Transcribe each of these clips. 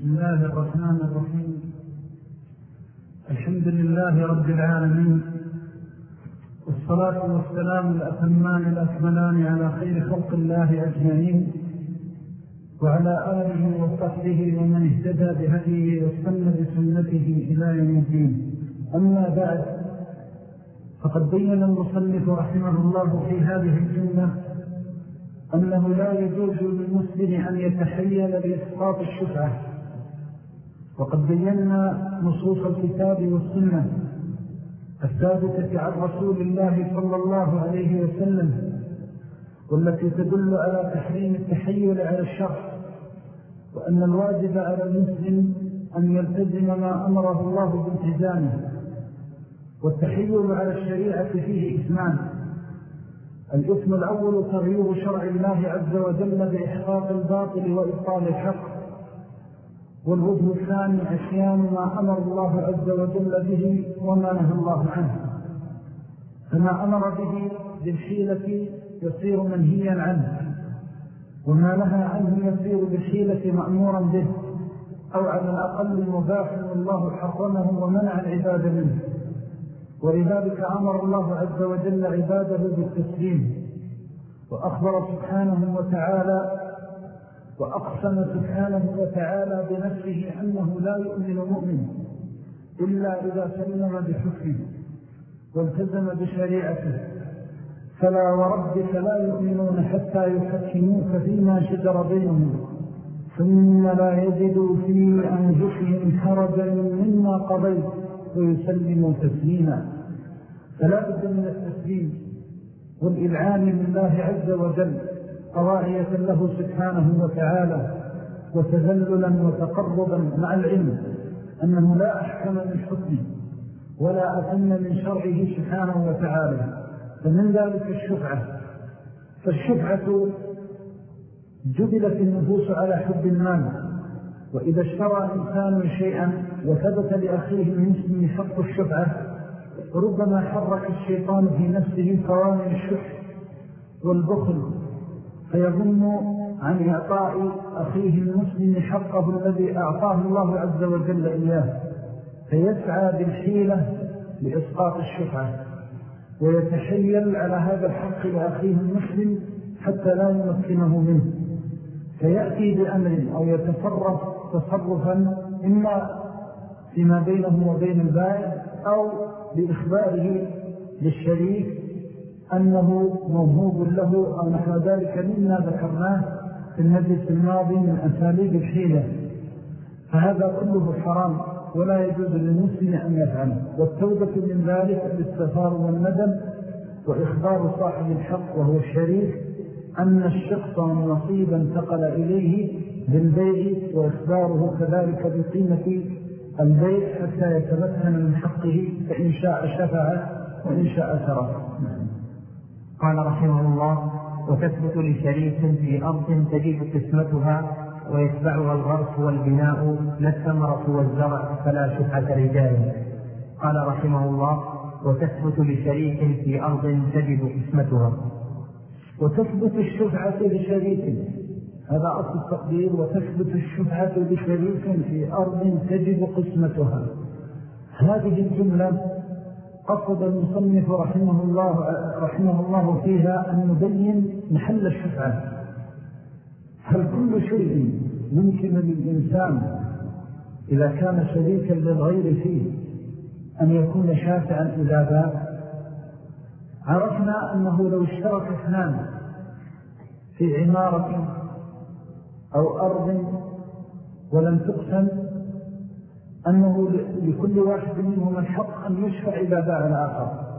بسم الله الرحمن الرحيم. الحمد لله رب العالمين. والصلاة والسلام الأتمان الأكملان على خير خلق الله أجمعين. وعلى آله وصحبه ومن اهتدى بهديه واستنى بسنته إلى يوم الدين. أما بعد فقد بين المصنف رحمه الله في هذه الجنة أنه لا يجوز للمسلم أن يتحيل لإسقاط الشفعة. وقد بينا نصوص الكتاب والسنة الثابتة عن رسول الله صلى الله عليه وسلم والتي تدل على تحريم التحيل على الشر وأن الواجب على المسلم أن يلتزم ما أمره الله بالتزامه والتحيل على الشريعة فيه إثمان. الإثم الأول تغيير شرع الله عز وجل بإحقاق الباطل وإبطال الحق. والوجه الثاني عشيان ما أمر الله عز وجل به وما نهى الله عنه. فما أمر به بالحيلة يصير منهيا عنه وما نهى عنه يصير بالحيلة مأمورا به أو على الأقل مباح والله حرمه ومنع العباد منه. ولذلك أمر الله عز وجل عباده بالتسليم وأخبر سبحانه وتعالى وأقسم سبحانه وتعالى بنفسه أنه لا يؤمن مؤمن إلا إذا سلم بحكمه والتزم بشريعته. فلا وربك لا يؤمنون حتى يحكموك فيما شجر بينهم ثم لا يجدوا في أنفسهم حرجا مما قضيت ويسلموا تسليما. فلا بد من التسليم والإلعان لله عز وجل. طواعية له سبحانه وتعالى وتذللا وتقربا مع العلم أنه لا أحكم من حكمه ولا أثم من شرعه سبحانه وتعالى. فمن ذلك الشفعة. فالشفعة جبلت النفوس على حب المال. وإذا اشترى إنسان شيئا وثبت لأخيه المسلم حق الشفعة ربما حرك الشيطان في نفسه قوانين الشفع والبخل فيظن عن إعطاء أخيه المسلم حقه الذي أعطاه الله عز وجل إياه فيسعى بالحيلة لإسقاط الشفعة ويتحيل على هذا الحق لأخيه المسلم حتى لا يمكنه منه فيأتي بأمر أو يتصرف تصرفا إما فيما بينه وبين البائع أو بإخباره للشريك أنه موهوب له أو نحو ذلك مما ذكرناه في المجلس الماضي من أساليب الحيلة. فهذا كله حرام ولا يجوز للمسلم أن يفعله. والتوبة من ذلك الاستغفار والندم وإخبار صاحب الحق وهو الشريك أن الشخص والنصيب انتقل إليه بالبيع وإخباره كذلك بقيمة البيع حتى يتمكن من حقه فإن شاء شفع وإن شاء ترك قال رحمه الله وتثبت لشريك في أرض تجد قسمتها ويتبعها الغرس والبناء لا الثمرة والزرع فلا شفعة رجال قال رحمه الله وتثبت لشريك في أرض تجد قسمتها. وتثبت الشفعة لشريك هذا أصل التقدير وتثبت الشفعة لشريك في أرض تجد قسمتها. هذه الجملة قصد المصنف رحمه الله, رحمه الله فيها أن نبين محل الشفعة هل كل شيء يمكن للإنسان إذا كان شريكا للغير فيه أن يكون شافعا إذا باء عرفنا أنه لو اشترك اثنان في عمارة أو أرض ولم تقسم أنه لكل واحد منهم الحق أن يشفع إذا باع الآخر.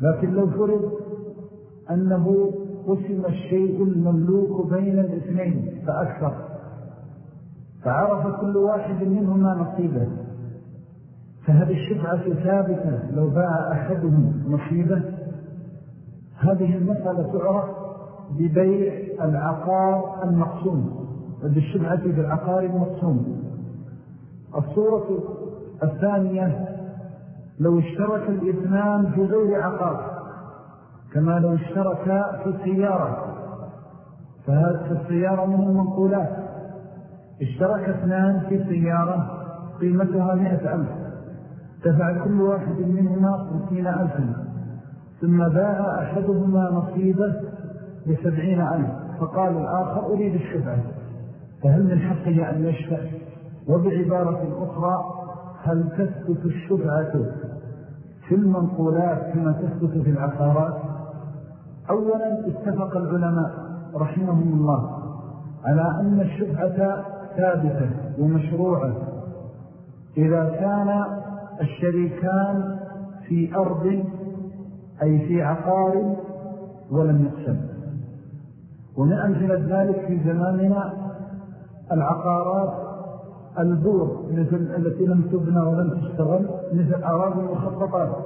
لكن لو فرض أنه قسم الشيء المملوك بين الاثنين فأكثر. فعرف كل واحد منهما نصيبه. فهذه الشفعة ثابتة لو باع أحدهم نصيبه؟ هذه المسألة تعرف ببيع العقار المقسوم وبالشفعة بالعقار المقسوم. الصورة الثانية لو اشترك الإثنان في غير عقار كما لو اشترك في سيارة فهذه السيارة من المنقولات اشترك اثنان في سيارة قيمتها مئة ألف. دفع كل واحد منهما خمسين ألفا ثم باع أحدهما نصيبه بسبعين ألف. فقال الآخر أريد الشفعة فهل من حقه أن يشفع وبعبارة أخرى هل تثبت الشفعة في المنقولات كما تثبت في العقارات؟ أولا اتفق العلماء رحمهم الله على أن الشفعة ثابتة ومشروعة. إذا كان الشريكان في أرض أي في عقار ولم يقسم. ومن أمثلة ذلك في زماننا العقارات البور مثل التي لم تبنى ولم تشتغل مثل أراضي المخططات.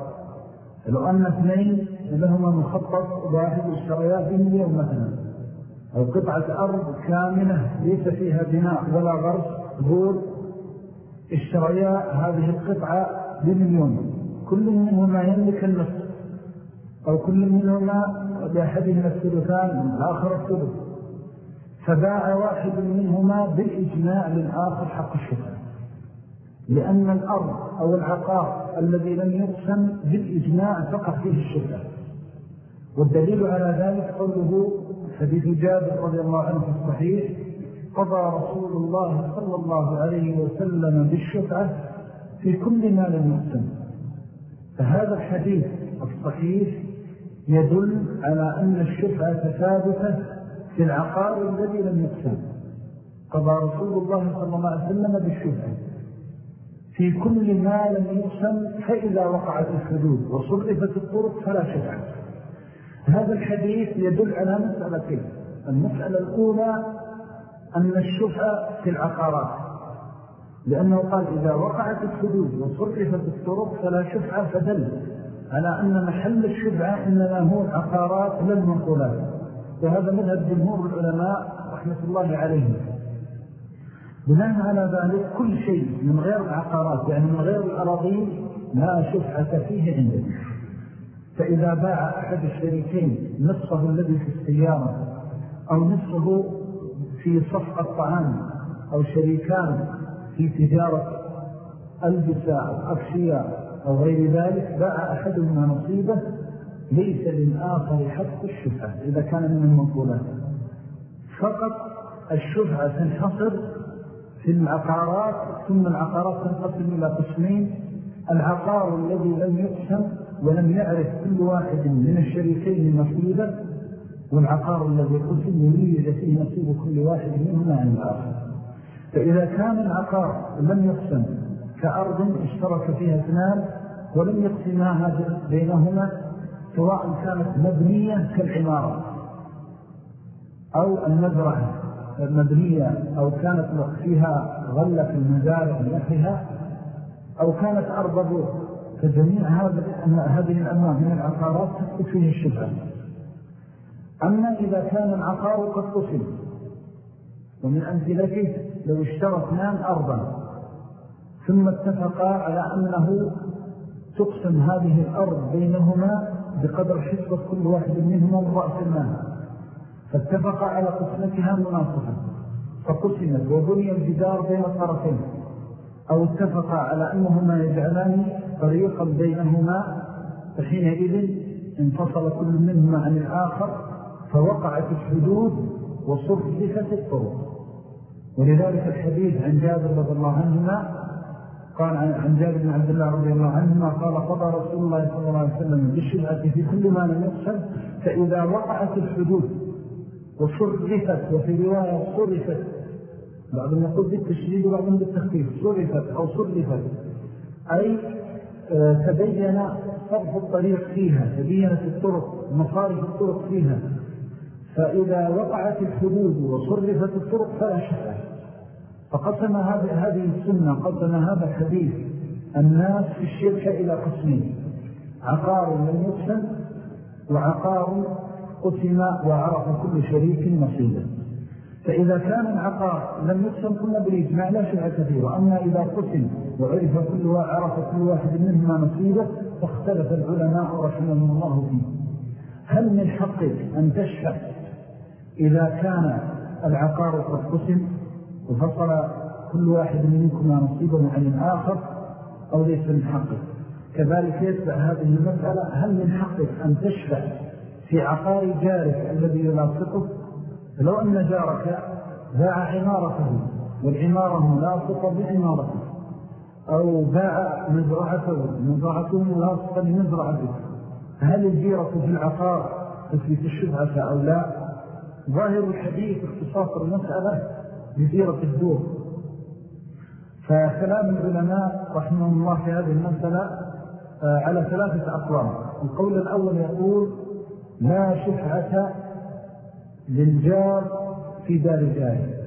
لو أن اثنين لهما مخطط واحد اشتريا بمليون مثلا. أو قطعة أرض كاملة ليس فيها بناء ولا غرس بور اشتريا هذه القطعة بمليون. كل منهما يملك النصف. أو كل منهما لأحدهما الثلثان الآخر الثلث. فباع واحد منهما بالإجماع للآخر حق الشفاء لأن الأرض أو العقار الذي لم يقسم بالإجماع فقط فيه الشفاء والدليل على ذلك قوله حديث جابر رضي الله عنه الصحيح قضى رسول الله صلى الله عليه وسلم بالشفعة في كل ما لم يقسم فهذا الحديث الصحيح يدل على أن الشفعة ثابتة في العقار الذي لم يقسم قضى رسول الله صلى الله عليه وسلم بالشفعة في كل ما لم يقسم فإذا وقعت الحدود وصرفت الطرق فلا شفعة هذا الحديث يدل على مسألتين. المسألة الأولى أن الشفعة في العقارات. لأنه قال إذا وقعت الحدود وصرفت الطرق فلا شفعة فدل على أن محل الشبعة إنما هو العقارات للمنقولات وهذا مذهب جمهور العلماء رحمة الله عليهم. بناء على ذلك كل شيء من غير العقارات يعني من غير الأراضين لا شفعة فيه عنده فإذا باع أحد الشريكين نصفه الذي في السيارة أو نصفه في صفقة طعام أو شريكان في تجارة ألبسة أو أكشياء أو غير ذلك باع أحدهما نصيبه ليس للآخر حق الشفعة إذا كان من المنقولات. فقط الشفعة تنحصر في العقارات ثم العقارات تنقسم إلى قسمين. العقار الذي لم يقسم ولم يعرف كل واحد من الشريكين نصيبه والعقار الذي قسم يريد فيه نصيب كل واحد منهما عن الآخر. فإذا كان العقار لم يقسم كأرض اشترك فيها اثنان ولم يقسماها بينهما سواء كانت مبنية كالعمارة أو المزرعة مبنية أو كانت فيها غلة في المزارع لأخها أو كانت أرض بور فجميع هذه الأنواع من العقارات تثبت الشبهة. أما إذا كان العقار قد قسم ومن أمثلته لو اشترى اثنان أرضا ثم اتفقا على أنه تقسم هذه الأرض بينهما بقدر حسبة كل واحد منهما من رأس المال فاتفقا على قسمتها مناصفة فقسمت وبني الجدار بين الطرفين أو اتفقا على أنهما يجعلان طريقا بينهما فحينئذ انفصل كل منهما عن الآخر فوقعت الحدود وصرفت الطرق. ولذلك الحديث عن جابر رضي الله عنهما قال عن جابر بن عبد الله رضي الله عنهما قال قضى رسول الله صلى الله عليه وسلم بالشبعة في كل ما لم يقصد فإذا وقعت الحدود وصرفت وفي رواية صرفت بعضهم يقول بالتشديد وبعضهم بالتخفيف صرفت أو صرفت أي آه، تبين صرف الطريق فيها تبينت الطرق مصارف الطرق فيها. فإذا وقعت الحدود وصرفت الطرق فلا شفعة فقسم هذه السنة قسم هذا الحديث الناس في الشركة إلى قسمين. عقار لم يقسم وعقار قسم وعرف كل شريك نصيبا فإذا كان العقار لم يقسم كنا بالإجماع لا شيء كثير. وأما إذا قسم وعرف كل وعرف كل واحد منهما نصيبه فاختلف العلماء رحمهم الله فيه. هل من حقك أن تشفع إذا كان العقار قد قسم؟ وفصل كل واحد منكم نصيبه عن الآخر أو ليس من حقه. كذلك يتبع هذه المسألة هل من حقك أن تشفع في عقار جارك الذي يلاصقه لو أن جارك باع عمارته والعمارة ملاصقة بعمارته أو باع مزرعته مزرعته ملاصقة لمزرعته هل الجيرة في العقار تثبت الشبهة أو لا؟ ظاهر الحديث اختصاص المسألة بزيرة الدور. فكلام العلماء رحمه الله في هذه المسألة آه، على ثلاثة أقوام. القول الأول يقول لا شفعة للجار في دار جاره.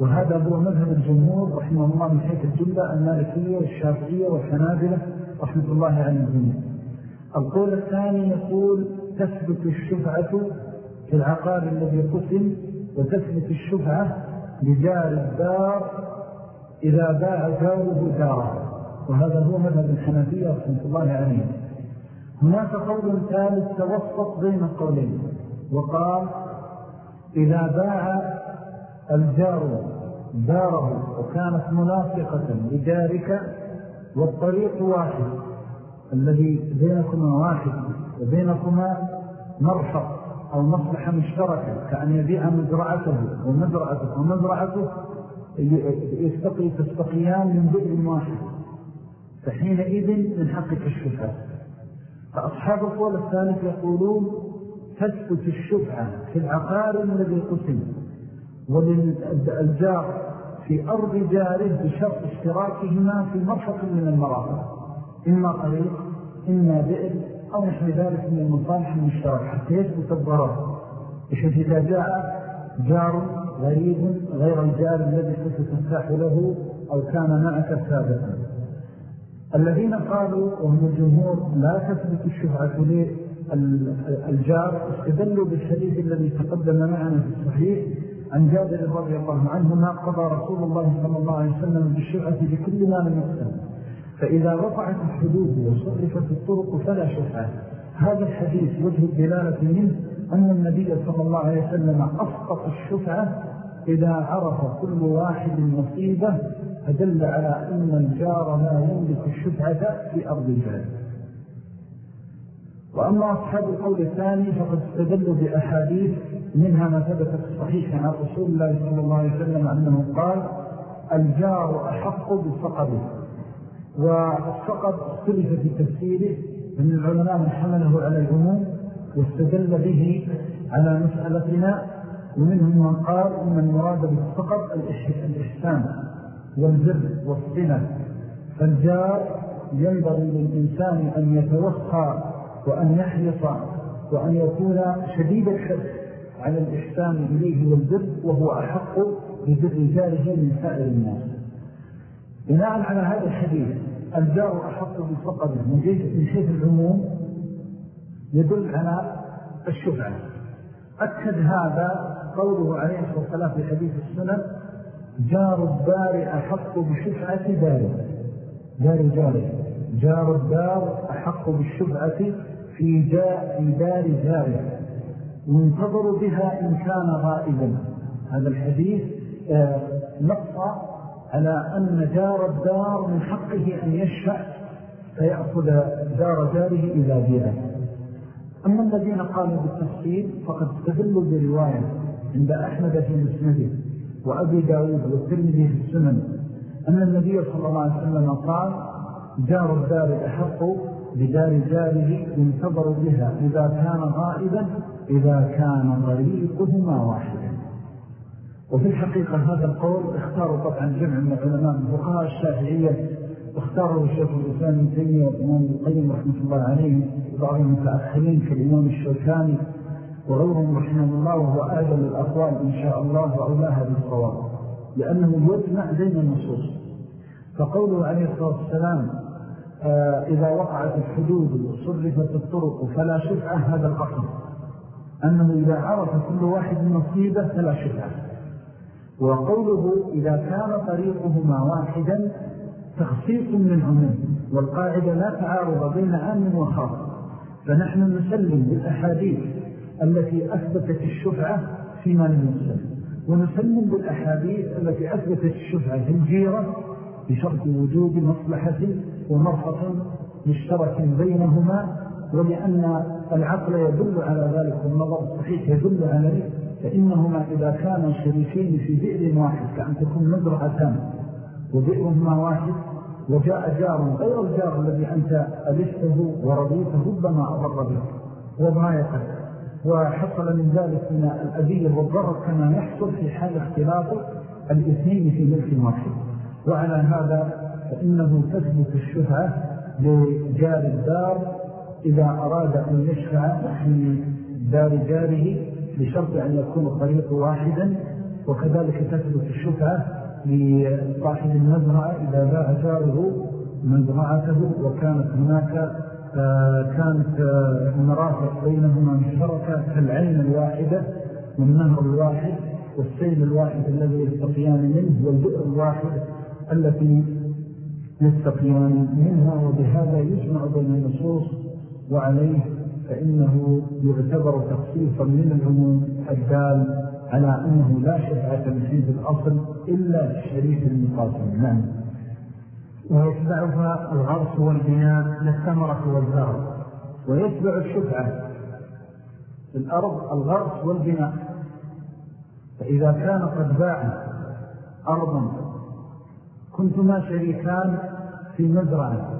وهذا هو مذهب الجمهور رحمه الله من حيث الجملة المالكية والشافعية والحنابلة رحمة الله على الجميع القول الثاني يقول تثبت الشفعة في العقار الذي قسم وتثبت الشفعة لجار الدار إذا باع جاره داره وهذا هو مذهب الحنفية رحمة الله عليه. هناك قول ثالث توسط بين القولين. وقال إذا باع الجار داره وكانت منافقة لجارك والطريق واحد الذي بينكما واحد وبينكما مرفق أو مصلحة مشتركة كأن يبيع مزرعته ومزرعته ومزرعته يستقي تستقيان من بئر واحد. فحينئذ من حقك الشفعة فأصحاب القول الثالث يقولون تثبت الشفعة في العقار الذي قسم وللجار في أرض جاره بشرط اشتراكهما في مرفق من المرافق إما طريق إما بئر أو نحن ذلك من المصالح المشترك حتى يثبت الضرر بشأن إذا جاء جار غريب غير الجار الذي ستتفتح له أو كان معك سابقا. الذين قالوا وهم الجمهور لا تثبت الشفعة للجار استدلوا بالحديث الذي تقدم معنا في الصحيح عن جابر رضي الله عنه ما قضى رسول الله صلى الله عليه وسلم بالشفعة لكل ما لم يسلم فإذا رفعت الحدود وصرفت الطرق فلا شفعة هذا الحديث وجه الدلالة منه أن النبي صلى الله عليه وسلم أسقط الشفعة إذا عرف كل واحد نصيبه فدل على أن الجار لا يملك الشفعة في أرض الجار وأما أصحاب القول الثاني فقد استدلوا بأحاديث منها ما ثبت في الصحيح عن رسول الله صلى الله عليه وسلم أنه قال الجار أحق بفقده. والفقد اختلف في تفسيره من العلماء من حمله على العموم واستدل به على مسألتنا ومنهم من قال إن المراد بالفقد الإحسان والبر والصنة فالجار ينبغي للإنسان أن يتوخى وأن يحرص وأن يكون شديد الحرص على الإحسان إليه والبر وهو أحق ببر جاره من سائر الناس. بناء على هذا الحديث الجار أحق بفقده من حيث العموم يدل على الشفعة أكد هذا قوله عليه الصلاة والسلام في حديث السنة جار الدار أحق بشفعة داره دار جاره جار الدار أحق بالشفعة في, جاء دار جاره ينتظر بها إن كان غائبا. هذا الحديث آه، نص على أن جار الدار من حقه أن يشفع فيأخذ دار جاره إلى بيئة أما الذين قالوا بالتفصيل فقد استدلوا برواية عند أحمد في مسنده وأبي داود والترمذي في السنن أن النبي صلى الله عليه وسلم قال جار الدار أحق بدار جاره ينتظر بها إذا كان غائبا إذا كان طريقهما واحدا. وفي الحقيقة هذا القول اختاروا طبعا جمع من العلماء من فقهاء الشافعية اختاروا الشيخ الإسلام من تيمية والإمام القيم رحمة الله عليه وبعض المتأخرين كالإمام الشوكاني وغيرهم رحمه الله وهو آجل الأقوال إن شاء الله وأولاها بالصواب لأنه يجمع بين النصوص. فقوله عليه الصلاة والسلام آه إذا وقعت الحدود وصرفت الطرق فلا شفعة هذا الأصل أنه إذا عرف كل واحد نصيبه فلا شفعة. وقوله إذا كان طريقهما واحدا تخصيص من عموم والقاعدة لا تعارض بين عام وخاص. فنحن نسلم بالأحاديث التي أثبتت الشفعة فيما لم يسلم ونسلم بالأحاديث التي أثبتت الشفعة في الجيرة بشرط وجود مصلحة ومرفة مشترك بينهما ولأن العقل يدل على ذلك والنظر الصحيح يدل عليه. فإنهما إذا كانوا شريكين في بئر واحد كأن تكون مزرعتان وبئرهما واحد وجاء جار غير الجار الذي أنت ألفته ورضيته ربما أضر بك وضايقك وحصل من ذلك من الأذية والضرر كما يحصل في حال اختلاط الاثنين في ملك واحد. وعلى هذا فإنه تثبت الشفعة لجار الدار إذا أراد أن يشفع في دار جاره بشرط أن يكون الطريق واحدا وكذلك تثبت الشفعة لصاحب المزرعة إذا باع جاره مزرعته وكانت هناك آه، كانت آه، مرافق بينهما مشتركة كالعين الواحدة والنهر الواحد والسيل الواحد الذي يستقيان منه والبئر الواحد التي يستقيان منها وبهذا يجمع بين النصوص وعليه فإنه يعتبر تخصيصا من العموم الدال على أنه لا شفعة من الأصل إلا في الشريك المقاسم نعم. ويتبعها الغرس والبناء للثمرة والزرع ويتبع الشفعة في الأرض الغرس والبناء. فإذا كان قد باع أرضا كنتما شريكان في مزرعة.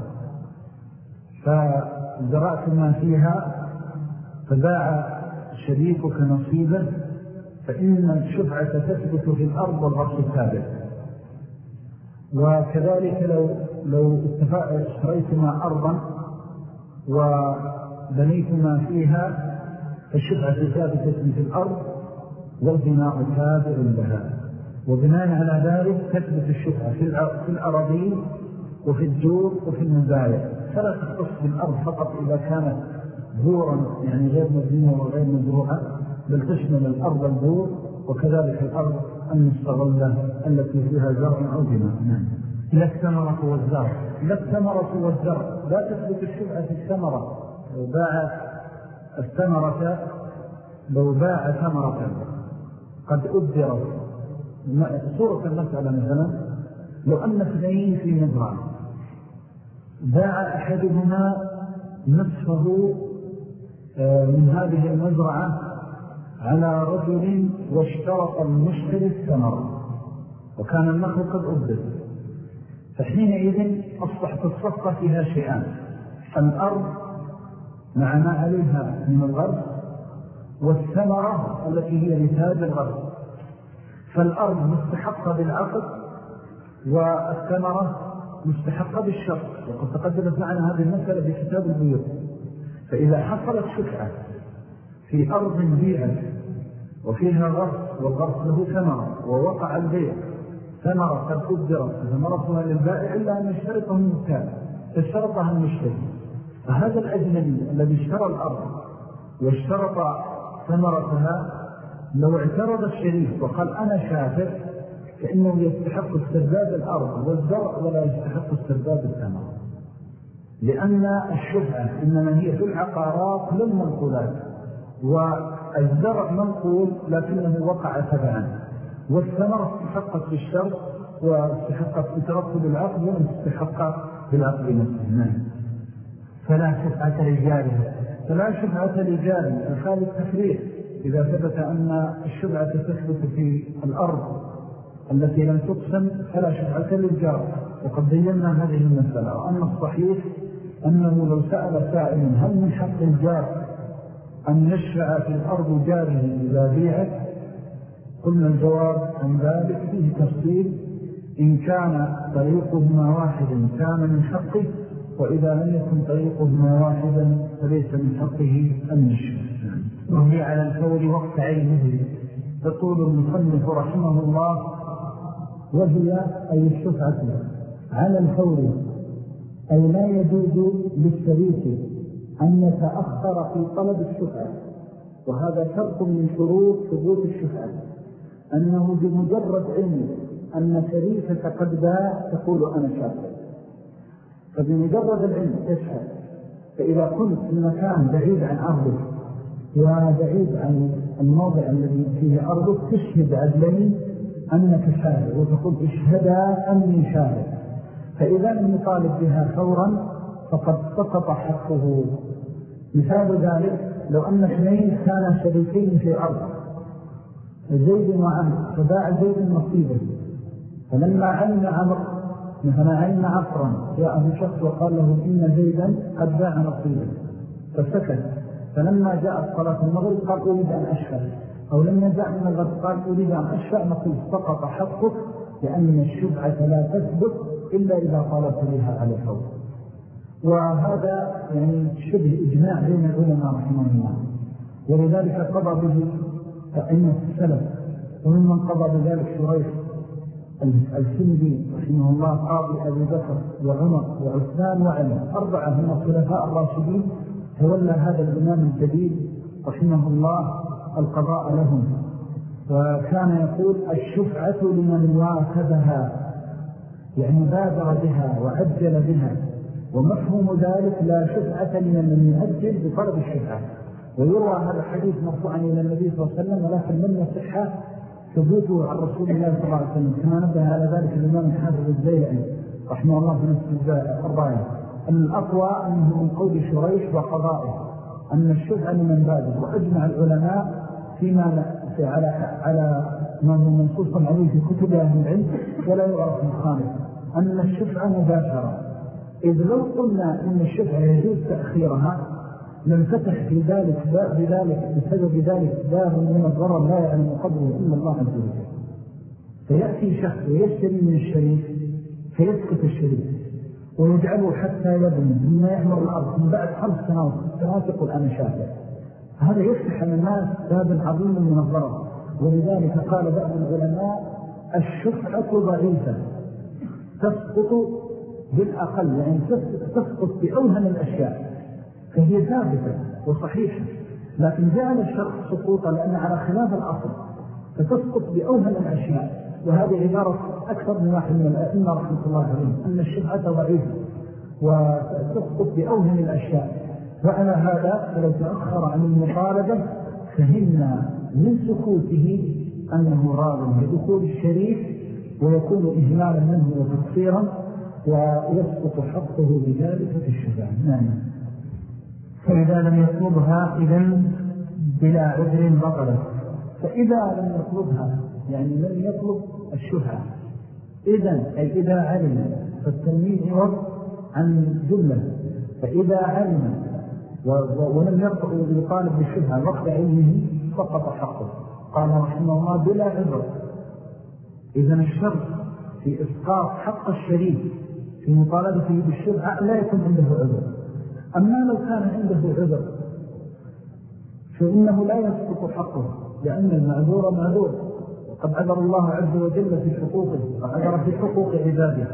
فزرعتما فيها فباع شريكك نصيبا فإن الشفعة تثبت في الأرض والغرس الثابت. وكذلك لو لو اشتريتما أرضا وبنيتما فيها فالشفعة ثابتة في الأرض والبناء تابع لها. وبناء على ذلك تثبت الشفعة في الأراضين وفي الجور وفي المزايا فلا تختص بالأرض فقط إذا كانت بورا يعني غير مبنية وغير مزروعة بل تشمل الأرض البور وكذلك الأرض المستغلة التي فيها زرع أو بناء. نعم. لا الثمرة والزرع لا الثمرة والزرع لا تثبت الشبعة في الثمرة. لو باع الثمرة لو باع ثمرة قد أدرت صورة المسألة مثلا لو أن اثنين في مزرعة باع أحدهما نصفه من هذه المزرعة على رجل واشترط المشتري الثمرة وكان النخل قد أبدل فحينئذ أصبحت الصفقة فيها شيئان. الأرض مع ما عليها من الغرب والثمرة التي هي نتاج الغرب. فالأرض مستحقة بالعقد والثمرة مستحقة بالشرط وقد تقدمت معنا هذه المسألة في كتاب البيوت. فإذا حصلت شفعة في أرض بيعت وفيها غرس والغرس له ثمرة ووقع البيع ثمرة قد قدرت ثمرتها للبائع إلا أن يشترطه المكان اشترطها المشتري. فهذا الأجنبي الذي اشترى الأرض واشترط ثمرتها لو اعترض الشريف وقال أنا شافر فإنه يستحق استرداد الأرض والزرع ولا يستحق استرداد الثمرة. لأن الشفعة إنما هي في العقارات للمنقولات والزرع منقول لكنه وقع تبعا والثمرة استحقت بالشرط واستحقت بترتب العقد ولم تستحق بالعقد نفسه. نعم. فلا شفعة لجاره فلا شفعة لجاره الخالي التفريق إذا ثبت أن الشفعة تثبت في الأرض التي لم تقسم فلا شفعة للجار. وقد بينا هذه المسألة. وأن الصحيح أنه لو سأل سائل هل من حق الجار أن يشفع في الأرض جاره إذا بيعت؟ قلنا الجواب عن ذلك فيه تفصيل. إن كان طريقهما واحدا كان من حقه وإذا لم يكن طريقهما واحدا فليس من حقه أن يشفع وهي على الفور وقت عينه تقول المصنف رحمه الله وهي أي الشفعة. على الفور أي لا يجوز للشريك أن يتأخر في طلب الشفعة وهذا شرط من شروط ثبوت الشفعة. أنه بمجرد علم أن شريكة قد باع تقول أنا شاكر. فبمجرد العلم تشهد فإذا كنت في مكان بعيد عن أرضك وبعيد عن الموضع الذي فيه أرضك تشهد عدلين أنك شاهد وتقول اشهدا أني شاهد. فإذا لم يطالب بها فورا فقد سقط حقه. مثال ذلك لو أن اثنين كانا شريكين في أرض زيد وعمر فباع زيد نصيبه فلما علم عمر مثلا علم عصرا جاءه شخص وقال له إن زيدا قد باع نصيبه فسكت. فلما جاءت صلاة المغرب قال أريد أن أشهد أو لما جاء من الغد قال أريد أن أشهد نقول سقط حقك لأن الشبعة لا تثبت إلا إذا طالبت بها على الفور وهذا يعني شبه إجماع بين العلماء رحمه الله. ولذلك قضى به أئمة السلف وممن قضى بذلك شريف السندي رحمه الله قاضي أبي بكر وعمر وعثمان وعلي. أربعة من الخلفاء الراشدين تولى هذا الإمام الجديد رحمه الله القضاء لهم. وكان يقول الشفعة لمن واكبها يعني بادر بها وعجل بها ومفهوم ذلك لا شفعة لمن لم يؤجل بطلب الشفعة. ويروى هذا الحديث مرفوعا إلى النبي صلى الله عليه وسلم ولكن من يصحى ثبوته عن رسول الله صلى الله عليه وسلم. كما نبه على ذلك الإمام الحافظ الزيلعي رحمه الله في نفس الرأي أن الأقوى أنه من قول شريش وقضائه أن الشفعة لمن بادر وأجمع العلماء فيما في على على ما هو منصوصا عليه في كتب أهل العلم ولا يعرف مخالف أن الشفعة مباشرة. إذ لو قلنا أن الشفعة يجوز تأخيرها لم فتح في ذلك بذلك بسبب ذلك باب من الضرر لا يعلم قدره إلا الله عز وجل. فيأتي شخص ويشتري من الشريك فيسكت الشريك ويجعله حتى يبني مما يعمر الأرض من بعد خمس سنوات. سنوات يقول أنا شاهد. هذا يفتح على الناس باب عظيم من الضرر. ولذلك قال بعض العلماء الشفعة ضعيفة. تسقط بالأقل يعني تسقط بأوهن الأشياء. فهي ثابتة وصحيحة. لكن جعل الشرط سقوطا لأن على خلاف الأصل. فتسقط بأوهن الأشياء. وهذه عبارة أكثر من واحد من الأئمة رحمة الله عليهم. أن الشفعة ضعيفة. وتسقط بأوهن الأشياء. وعلى هذا فلو تأخر عن المطالبة فهمنا من سكوته أنه راض بدخول الشريف ويكون إهمالا منه وتقصيرا ويسقط حقه بذلك في الشفاء نعم. فإذا لم يطلبها إذن بلا عذر بطلت فإذا لم يطلبها يعني لم يطلب الشفعة إذن أي إذا علم فالتنميذ عوض عن جملة. فإذا علم ولم يطالب بالشفعة وقت علمه سقط حقه. قال رحمه الله بلا عذر. إذن الشرط في إسقاط حق الشريك في مطالبته بالشفعة لا يكون عنده عذر. أما لو كان عنده عذر فإنه لا يسقط حقه لأن المعذور معذور وقد عذر الله عز وجل في حقوقه وعذر في حقوق عباده.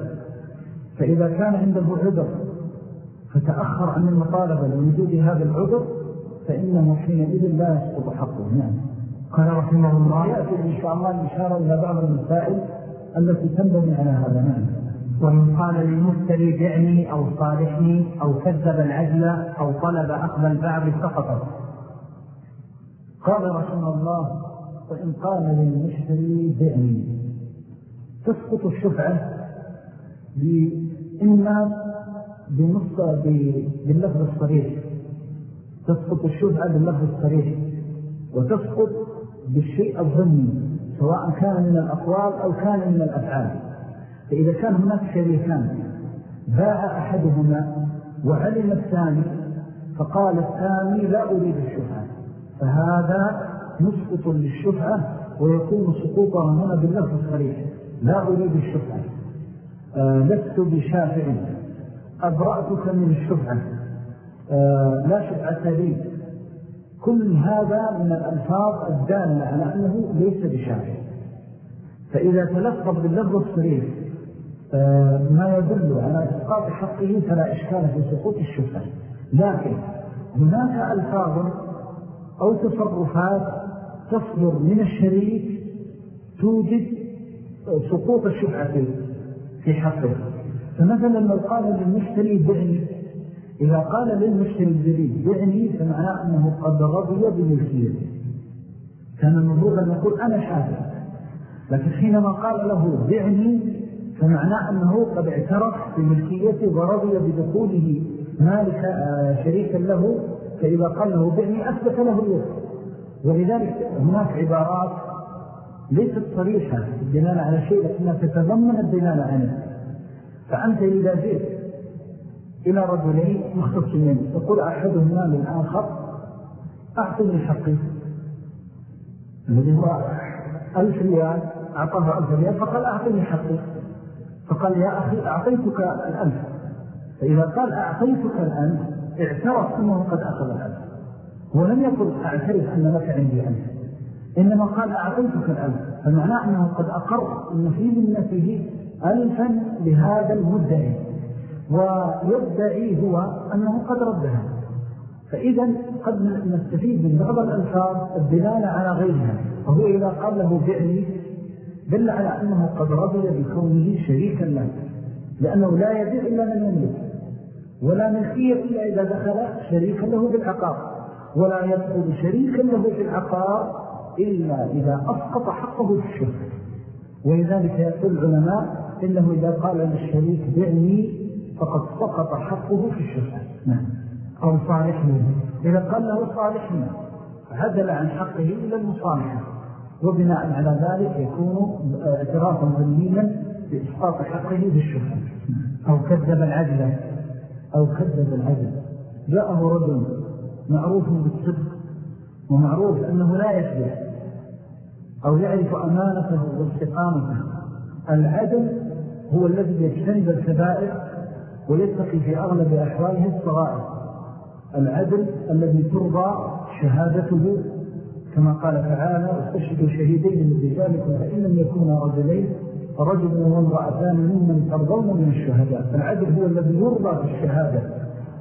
فإذا كان عنده عذر فتأخر عن المطالبة لوجود هذا العذر فإنه حينئذ لا يسقط حقه. نعم. قال رحمه الله يأتي إن شاء الله الإشارة إلى بعض المسائل التي تنبني على هذا نعم ومن قال للمشتري بعني أو صالحني أو كذب العجل أو طلب أخذ البعض سقطت قال رحمه الله وإن قال للمشتري بعني تسقط الشفعة إما باللفظ الصريح. تسقط الشفعة باللفظ الصريح. وتسقط بالشيء الظني سواء كان من الأقوال أو كان من الأفعال. فإذا كان هناك شريكان باع أحدهما وعلم الثاني فقال الثاني لا أريد الشفعة فهذا مسقط للشفعة ويكون سقوطها هنا باللفظ الصريح. لا أريد الشفعة آه لست بشافع. أبرأتك من الشفعة آه لا شفعة لي. كل هذا من الألفاظ الدالة على أنه ليس بشافع فإذا تلفظ باللفظ الصريح آه ما يدل على إسقاط حقه فلا إشكال في سقوط الشفعة لكن هناك ألفاظ أو تصرفات تصدر من الشريك توجد سقوط الشفعة في حقه. فمثلا لو قال للمشتري بعني إذا قال للمشتري الجديد بعني فمعناه أنه قد رضي بملكيته كان المفروض أن يقول أنا شافع لكن حينما قال له بعني فمعناه أنه قد اعترف بملكيته ورضي بدخوله مالك آه، شريكا له فإذا قال له بعني أثبت له اليد ولذلك هناك عبارات ليست صريحة الدلالة على شيء لكنها تتضمن الدلالة عنه. فأنت إذا جئت إلى رجلين مختصمين يقول أحدهما للآخر أعطني حقي. الذي هو ألف ريال أعطاه ألف ريال فقال أعطني حقي. فقال يا أخي أعطيتك الألف. فإذا قال أعطيتك الألف اعترف أنه قد أخذ الألف. ولم يقل أعترف أن لك عندي ألف. إنما قال أعطيتك الألف. فمعناه أنه قد أقر أن في ذمته ألفا لهذا المدعي. ويدعي هو أنه قد ردها. فإذا قد نستفيد من بعض الألفاظ الدلالة على غيرها. وهو إذا قال له بعني دل على أنه قد رضي بكونه شريكا له. لأنه لا يبيع إلا من يملك. ولا ملكية إلا إذا دخل شريكا له بالعقار ولا يدخل شريكا له بالعقار إلا إذا أسقط حقه في الشرك. ولذلك يقول العلماء إنه إذا قال للشريك بعني فقد سقط حقه في الشرك نعم. أو صالح منه. إذا قال له صالح منه عدل عن حقه إلى المصالحة وبناء على ذلك يكون اعترافا ظلميا بإسقاط حقه بالشرك أو كذب العدل. أو كذب العدل. جاءه رجل معروف بالصدق ومعروف أنه لا يكذب أو يعرف أمانته واستقامته العدل هو الذي يجتنب الكبائر ويتقي في أغلب أحواله الصغائر. العدل الذي ترضى شهادته كما قال تعالى استشهدوا شهيدين من رجالكم فإن لم يكونا رجلين فرجل وامرأتان ممن ترضون من الشهداء. فالعدل هو الذي يرضى في الشهادة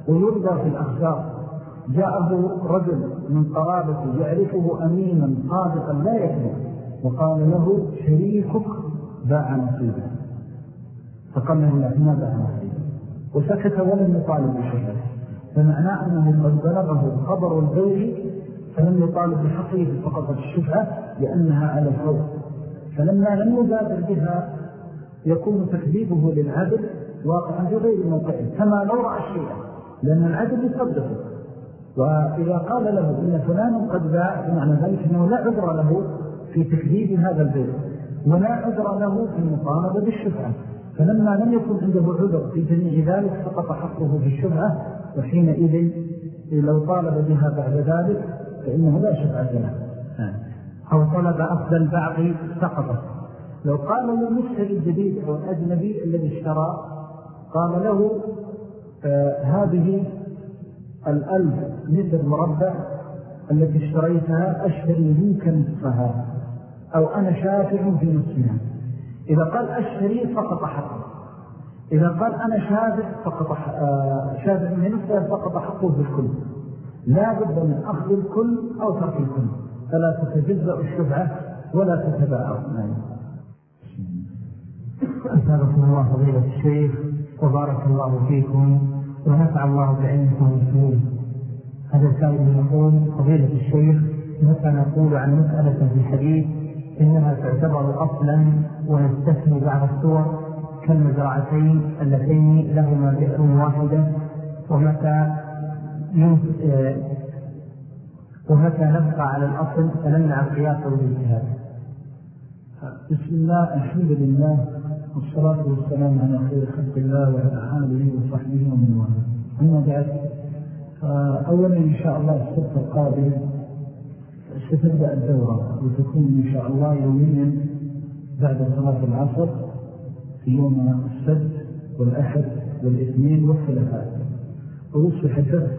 ويرضى في الأخلاق. جاءه رجل من قرابته يعرفه أمينا صادقا لا يكذب وقال له شريكك باع نصيبه فقال له الله ما باع نصيبه وسكت ولم يطالب بشيء. فمعناه أنه قد بلغه خبر البيع فلم يطالب بحقه فقط الشفعة لأنها على الفوق فلما لم يبادر بها يكون تكذيبه للعدل واقعا في غير موقعه كما لو رأى شيئا لأن العدل يصدقه. وإذا قال له إن فلان قد باع بمعنى ذلك أنه لا عذر له في تكذيب هذا البيع ولا عذر له في المطالبة بالشفعة فلما لم يكن عنده عذر في جميع ذلك سقط حقه بالشفعة وحينئذ لو طالب بها بعد ذلك فإنه لا شفعة له. أو طلب أخذ البعض سقطت لو قال للمشتري الجديد أو الأجنبي الذي اشترى قال له آه هذه الألف متر مربع التي اشتريتها أشتري منك نصفها أو أنا شافع في نصفها. إذا قال أشتري فقط حقه. إذا قال أنا شافع فقط آه، شافع من نصفها فقط حقه بالكل. لا بد من أخذ الكل أو ترك الكل. فلا تتجزأ الشفعة ولا تتباعر نعم. أسألكم الله فضيلة الشيخ وبارك الله فيكم ونفع الله بعلمكم المسلمين هذا سائل يقول فضيلة الشيخ متى نقول عن مسألة في الحديث إنها تعتبر أصلا ونستثني بعض الصور كالمزرعتين اللتين لهما بئر واحدة ومتى ومتى نبقى على الأصل فنمنع القياس والاجتهاد بسم الله الحمد لله والصلاة والسلام على خير خلق الله وعلى آله وصحبه ومن والاه. أما بعد أولا إن شاء الله السبت القادم ستبدأ الدورة وتكون إن شاء الله يوميا بعد صلاة العصر في يوم السبت والأحد والاثنين والثلاثاء. ويصبح الدرس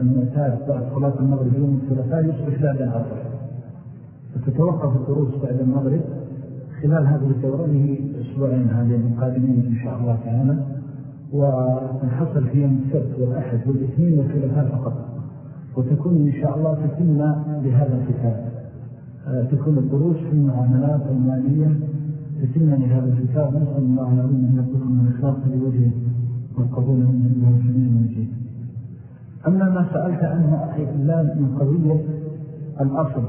المعتاد بعد صلاة المغرب يوم الثلاثاء يصبح بعد العصر. فتتوقف الدروس بعد المغرب خلال هذه الدورة هي أسبوعين هذين القادمين إن شاء الله تعالى ونحصل في يوم السبت والأحد والاثنين والثلاثاء فقط. وتكون إن شاء الله تتمة لهذا الكتاب. آه، تكون الدروس في المعاملات المالية تتمة لهذا الكتاب. نسأل الله العظيم أن يكون من الإخلاص لوجهه والقبول منه الله سمين وجهه أما ما سألت عنه أخي الله من قضية الأصل.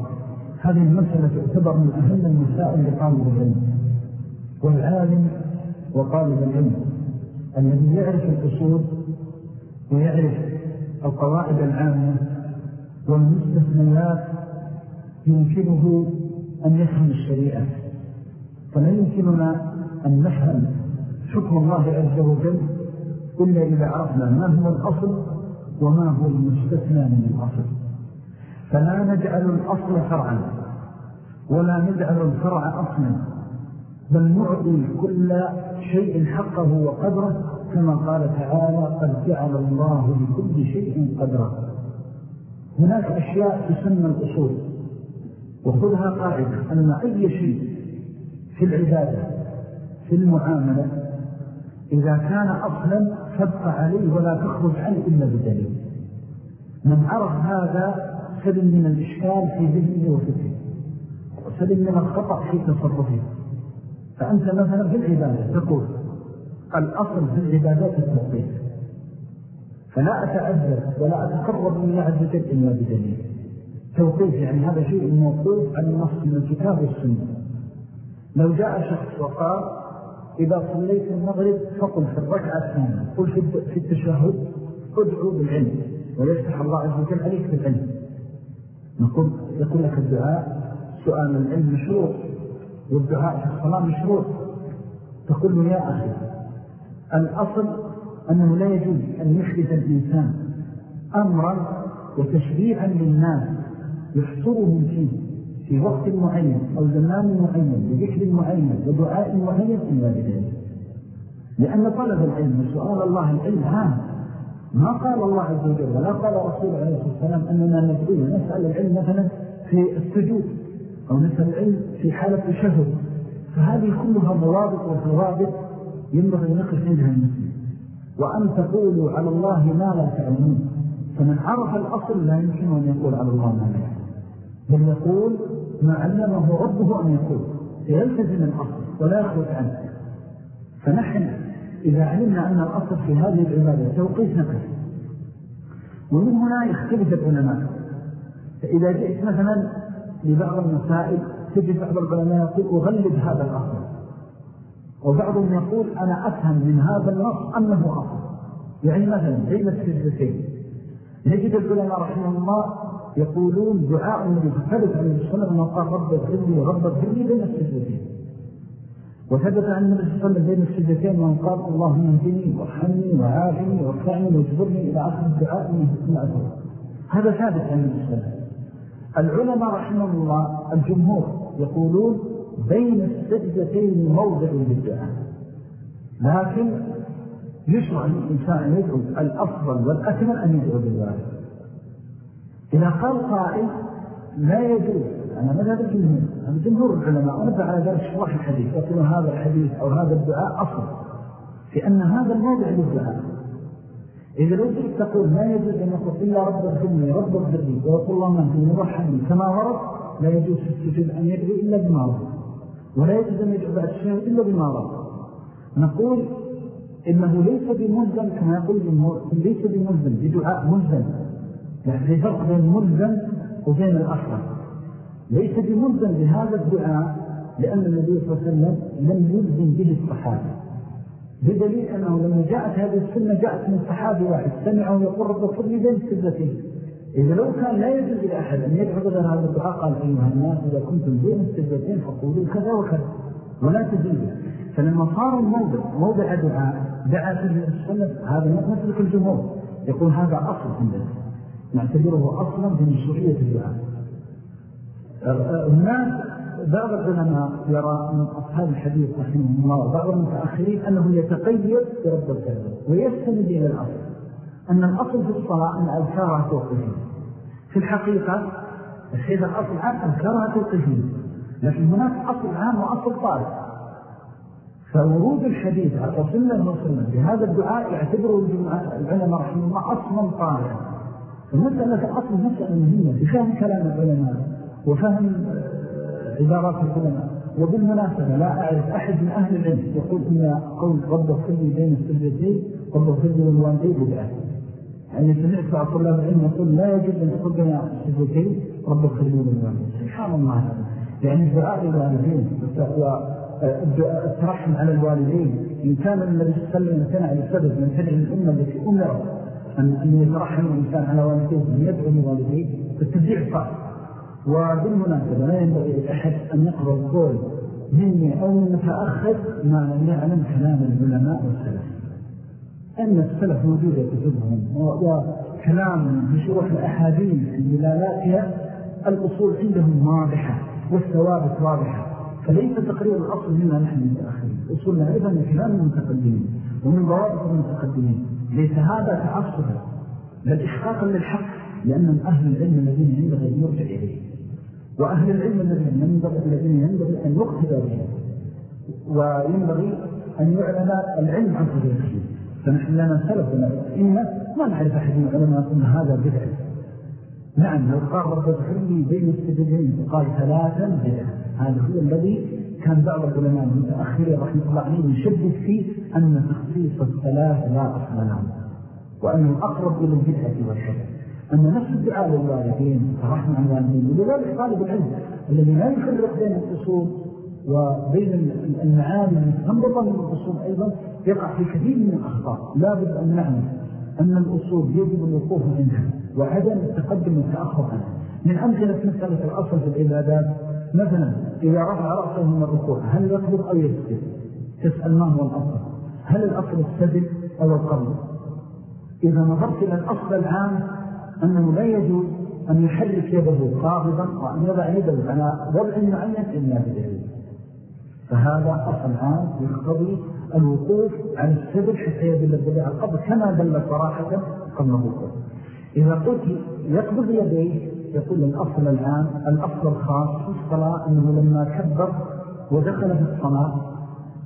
هذه المسألة تعتبر من أهم المسائل لطالب العلم والعالم وطالب العلم. الذي يعرف الأصول ويعرف القواعد العامة والمستثنيات يمكنه أن يفهم الشريعة فلا يمكننا أن نفهم حكم الله عز وجل إلا إذا عرفنا ما هو الأصل وما هو المستثنى من الأصل. فلا نجعل الأصل فرعا ولا نجعل الفرع أصلا بل نعطي كل شيء حقه وقدره كما قال تعالى قد جعل الله لكل شيء قدره هناك أشياء تسمى الأصول. وخذها قاعدة. أن أي شيء في العبادة في المعاملة إذا كان أصلا فابق عليه ولا تخرج عنه إلا بدليل. من عرف هذا سلم من الإشكال في ذهنه وفكره وسلم من الخطأ في تصرفه. فأنت مثلا في العبادة تقول الأصل في العبادات التوقيف فلا أتعذر ولا أتقرب من وجل إلا بدليل. توقيف يعني هذا شيء موقوف عن النص من الكتاب والسنة لو جاء شخص وقال إذا صليت المغرب فقل في الركعة الثانية قل في التشهد ادعو بالعلم. ويفتح الله عز وجل عليك بالعلم. نقول يقول لك الدعاء سؤال العلم مشروع والدعاء في الصلاة مشروع. تقول له يا أخي الأصل أنه لا يجوز أن يحدث الإنسان أمرا وتشريعا للناس يحصرهم فيه في وقت معين أو زمان معين بذكر معين ودعاء معين إلا بذلك. لأن طلب العلم وسؤال الله العلم عام. ما قال الله عز وجل ولا قال رسول عليه الصلاة والسلام أننا ندعوه نسأل العلم مثلا في السجود أو نسأل العلم في حالة الشهر فهذه كلها ضوابط وضوابط ينبغي نقف عندها المسلم وأن تقولوا على الله ما لا تعلمون فمن عرف الأصل لا يمكن أن يقول على الله ما لا يعلم بل يقول ما علمه ربه أن يقول. فيلتزم الأصل ولا يخرج عنه. فنحن إذا علمنا أن الأصل في هذه العبادة توقيت نقف ومن هنا يختلف العلماء. فإذا جئت مثلا لبعض المسائل تجد بعض العلماء يقول أغلب هذا الأصل. وبعضهم يقول أنا أفهم من هذا النص أنه أصل. يعني مثلا بين السجدتين نجد العلماء رحمه الله يقولون دعاء النبي فثبت عليه الصلاة أنه قال رب اغفرني ورب اغفرني بين السجدتين وثبت عن النبي صلى الله عليه وسلم بين السجدتين وأن قال اللهم انزني وارحمني وعافني وارفعني واجبرني إلى آخر الدعاء من أثر هذا ثابت عن النبي صلى الله عليه وسلم. العلماء رحمه الله الجمهور يقولون بين السجدتين موضع للدعاء. لكن يشرع الإنسان أن يدعو الأفضل والأكمل أن يدعو بالوالد إذا قال قائل لا يجوز أنا ماذا الجمهور أنا جمهور العلماء ونبع على ذلك شرح الحديث يقول هذا الحديث أو هذا الدعاء أصل في أن هذا الموضع للدعاء. إذا لو جئت تقول ما يجوز أن يقول إلا رب الظلمي رب الظلمي ويقول الله من ورحمني كما ورد لا يجوز في السجود أن يدعو إلا بما ورد ولا يجوز أن بعد الشيء إلا بما ورد نقول إنه ليس بملزم كما يقول ليس بملزم بدعاء ملزم. يعني فرق بين ملزم وبين الأفضل ليس بملزم بهذا الدعاء لأن النبي صلى الله عليه وسلم لم يلزم به الصحابة. بدليل أنه لما جاءت هذه السنة جاءت من صحابي واحد سمعه يقول رب اغفر لي بين السجدتين إذا لو كان لا يجوز لأحد أن يدعو غير هذا الدعاء قال أيها الناس إذا كنتم بين السجدتين فقولوا كذا وكذا ولا تزيدوا فلما صار الموضع موضع دعاء دعا فيه السنة هذا مثل الجمهور. يقول هذا أصل عندنا. نعتبره أصلا في مشروعية الدعاء. هناك بعض العلماء يرى من أصحاب الحديث رحمه الله وبعض المتأخرين أنه يتقيد برب الكلمة ويستند إلى الأصل. أن الأصل في الصلاة أن أذكارها توقفين. في الحقيقة الشيء الأصل عام أذكارها توقفين لكن هناك أصل عام وأصل طارئ. فورود الحديث الله وسلم بهذا الدعاء يعتبره العلماء رحمه الله أصلا طارئا. فمسألة الأصل مسألة مهمة في فهم كلام العلماء وفهم عبارات العلماء. وبالمناسبة لا أعرف أحد من أهل العلم يقول إن قول رب الخلي بين السجدتين رب الخلي والوالدين بدعة. يعني سمعت بعض طلاب العلم يقول لا يجب أن تقول بين السجدتين رب الخليل والوالد سبحان الله. يعني دعاء الوالدين والترحم على الوالدين. إن كان النبي صلى الله عليه وسلم يمتنع لسبب من تدعي الأمة التي أمرت أن يترحم الإنسان على والديه أن يدعو لوالديه فالتبديع صعب وبالمناسبة لا ينبغي لأحد أن يقبل القول مني أو من متأخر ما لم يعلم كلام العلماء والسلف. أن السلف موجودة كتبهم وكلام بشروح الأحاديث دلالاتها الأصول عندهم واضحة والثوابت واضحة فليس تقرير الأصل منا نحن المتأخرين أصول نعرفها من كلام المتقدمين ومن ضوابط المتقدمين. ليس هذا تعصبا بل إحقاقا للحق لأن أهل العلم الذين ينبغي أن يرجع إليه وأهل العلم الذين ينبغي أن يقتدى بهم وينبغي أن يعلم العلم عن طريقه فنحن لنا سلف إن ما نعرف أحد من العلماء أن هذا بدعة. نعم لو قال رب اغفر لي بين السجدين وقال ثلاثا بدعة. هذا هو الذي كان بعض العلماء المتأخرين رحمة الله عليه يشدد فيه أن تخصيص الثلاث لا أصل له وأنه أقرب إلى البدعة والشرع أن نفس الدعاء للوالدين فرحمة عن الوالدين ولذلك طالب العلم الذي لا يفرق بين الأصول وبين المعاني المستنبطة من الأصول أيضا يقع في كثير من الأخطاء. لا بد أن نعلم أن الأصول يجب الوقوف عندها وعدم التقدم والتأخر عنها. من أمثلة مسألة الأصل في العبادات مثلا إذا رفع رأسه من الركوع هل يطلب أو يسجد؟ تسأل ما هو الأصل؟ هل الأصل السجد أو القبل إذا نظرت إلى الأصل العام أنه لا يجوز أن يحرك يده قابضا وأن يضع يده على وضع معين إلا بدليل فهذا أصل عام يقتضي الوقوف عن السجد حتى يدل الدليل على القبض كما دل صراحة قبل الوقوف. إذا قلت يقبض يديه يقول الأصل العام الأصل الخاص في الصلاة أنه لما كبر ودخل في الصلاة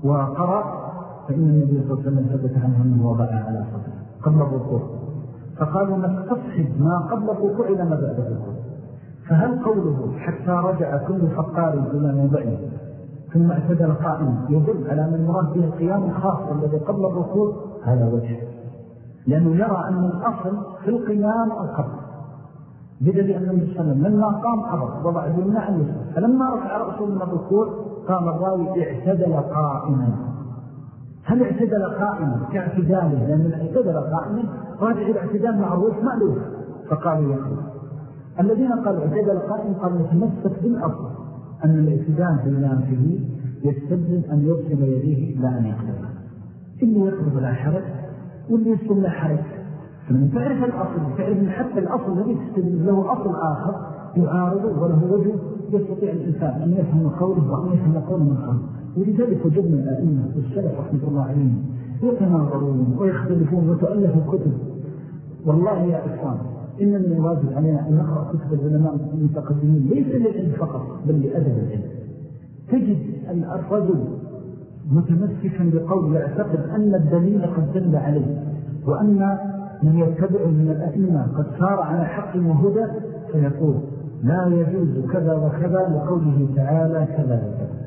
وقرأ فإن النبي صلى الله عليه وسلم ثبت عنه أنه وضع على صدره قبل الركوع فقالوا نستصحب ما قبل الركوع إلى ما بعد الركوع فهل قوله حتى رجع كل فقار إلى موضعه ثم اعتدل قائما يدل على من مراد به القيام الخاص الذي قبل الركوع هذا وجه لأنه يرى أن الأصل في القيام القبل بدل أن النبي صلى الله عليه وسلم لما قام قبض وضع اليمنى عن اليسرى. فلما رفع رأسه من الركوع قام الراوي اعتدل قائما. هل اعتدل قائما؟ كاعتداله. لأن الاعتدل قائما راجع الاعتدال معروف مألوف. فقالوا يقول الذين قالوا اعتدل قائما قالوا يتمسك بالأصل أن الاعتدال بالنافه يستجد أن يرسل يديه لا أن يقبل إنه يقبل لا حرج واللي يسلم لا حرج. فمن تعرف الأصل تعرف من حتى الأصل الذي تستدل له أصل آخر يعارض وله وجه يستطيع الإنسان أن يفهم قوله وأن يفهم قوله من قوله ولذلك وجدنا الأئمة والسلف رحمة الله عليهم يتناظرون ويختلفون وتؤلفوا كتب والله يا إخوان إننا يواجب علينا أن نقرأ كتب العلماء المتقدمين ليس للعلم فقط بل لأدب العلم. تجد أن الرجل متمسكا بقول يعتقد أن الدليل قد دل عليه وأن من يتبع من الأئمة قد سار على حق وهدى فيقول لا يجوز كذا وكذا لقوله تعالى كذا وكذا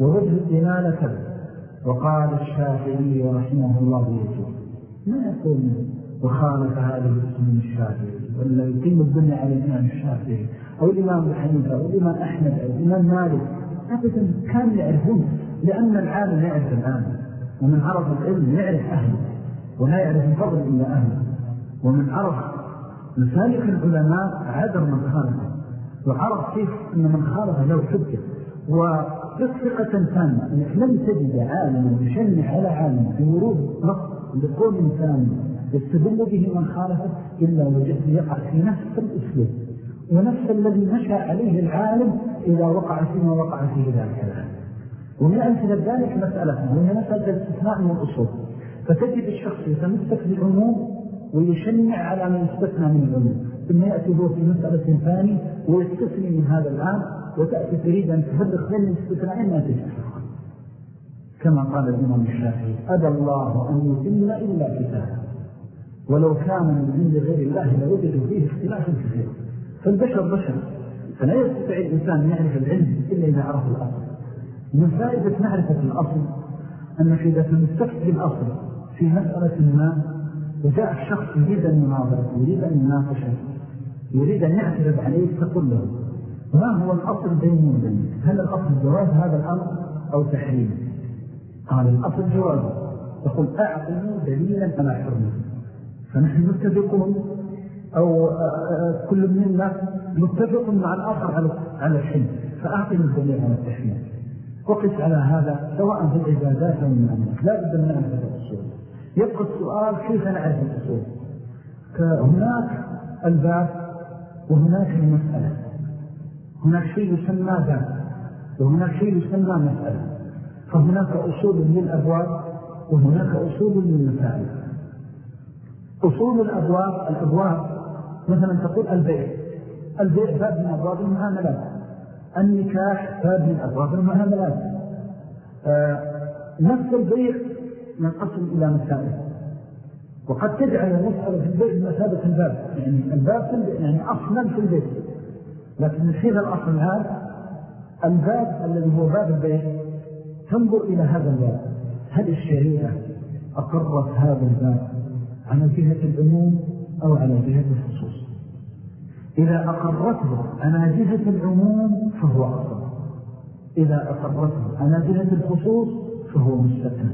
ووجه الدلالة كذا. وقال الشافعي رحمه الله يجوز ما يقول؟ وخالف هذه الاسم الشافعي ولا يتم الدنيا على الإمام الشافعي أو الإمام الحنيفة أو الإمام أحمد أو الإمام مالك. أبدا كانوا يعرفون لأن العالم يعرف العالم ومن عرف العلم يعرف أهله ولا يعرف الفضل إلا أهله. ومن عرف مسالك العلماء عذر من خالفه وعرف كيف أن من خالفه له حجة. وثقة تامة أنك لم تجد عالما يشنع على عالم في ورود نص لقول ثاني يستدل به من خالفه إلا وجدت يقع في نفس الأسلوب ونفس الذي مشى عليه العالم إذا وقع فيما وقع فيه ذلك العالم. ومن أمثلة ذلك مسألة وهي مسألة الاستثناء من الأصول فتجد الشخص يتمسك بالعموم ويشنع على من يستثنى من العموم. ثم يأتي هو في مسألة ثانية ويستثني من هذا الآن وتأتي تريد أن تفرق بين الاستثناءين ما تجد. كما قال الإمام الشافعي أدى الله أن يتم إلا كتابه. ولو كان من عند غير الله لوجدوا فيه اختلاف كثير فالبشر بشر. فلا يستطيع الإنسان أن يعرف العلم إلا إذا عرف الأصل. من فائدة معرفة الأصل أنك إذا تمسكت بالأصل في مسألة ما وجاء الشخص يريد أن يناظر يريد أن يناقشه يريد أن يعترض عليه تقول له ما هو الأصل بيني وبينك هل الأصل جواز هذا الأمر أو تحريم؟ قال الأصل جواز. يقول أعطني دليلا على حرمه فنحن متفقون. أو كل منا متفق مع الآخر على الحلم. فأعطني الدليل على التحريم وقس على هذا سواء في العبادات أو أمرك لا بد من نعرف الأصول يبقى السؤال كيف نعرف الأصول؟ هناك الباب وهناك المسألة. هناك شيء يسمى ذات وهناك شيء يسمى مسألة. فهناك أصول للأبواب وهناك أصول للمسائل أصول الأبواب الأبواب. مثلا تقول البيع. البيع باب من أبواب المعاملات. النكاح باب من أبواب المعاملات. آه نفس البيع ينقسم إلى مسائل. وقد تجعل المسألة في البيت بمثابة الباب. يعني الباب في البيت يعني أصلا في البيت لكن نسير الأصل هذا الباب الذي هو باب البيت تنظر إلى هذا الباب. هل الشريعة أقرت هذا الباب؟ على جهة العموم أو على جهة الخصوص. إذا أقرته على جهة العموم فهو أصل إذا أقرته على جهة الخصوص فهو مستقل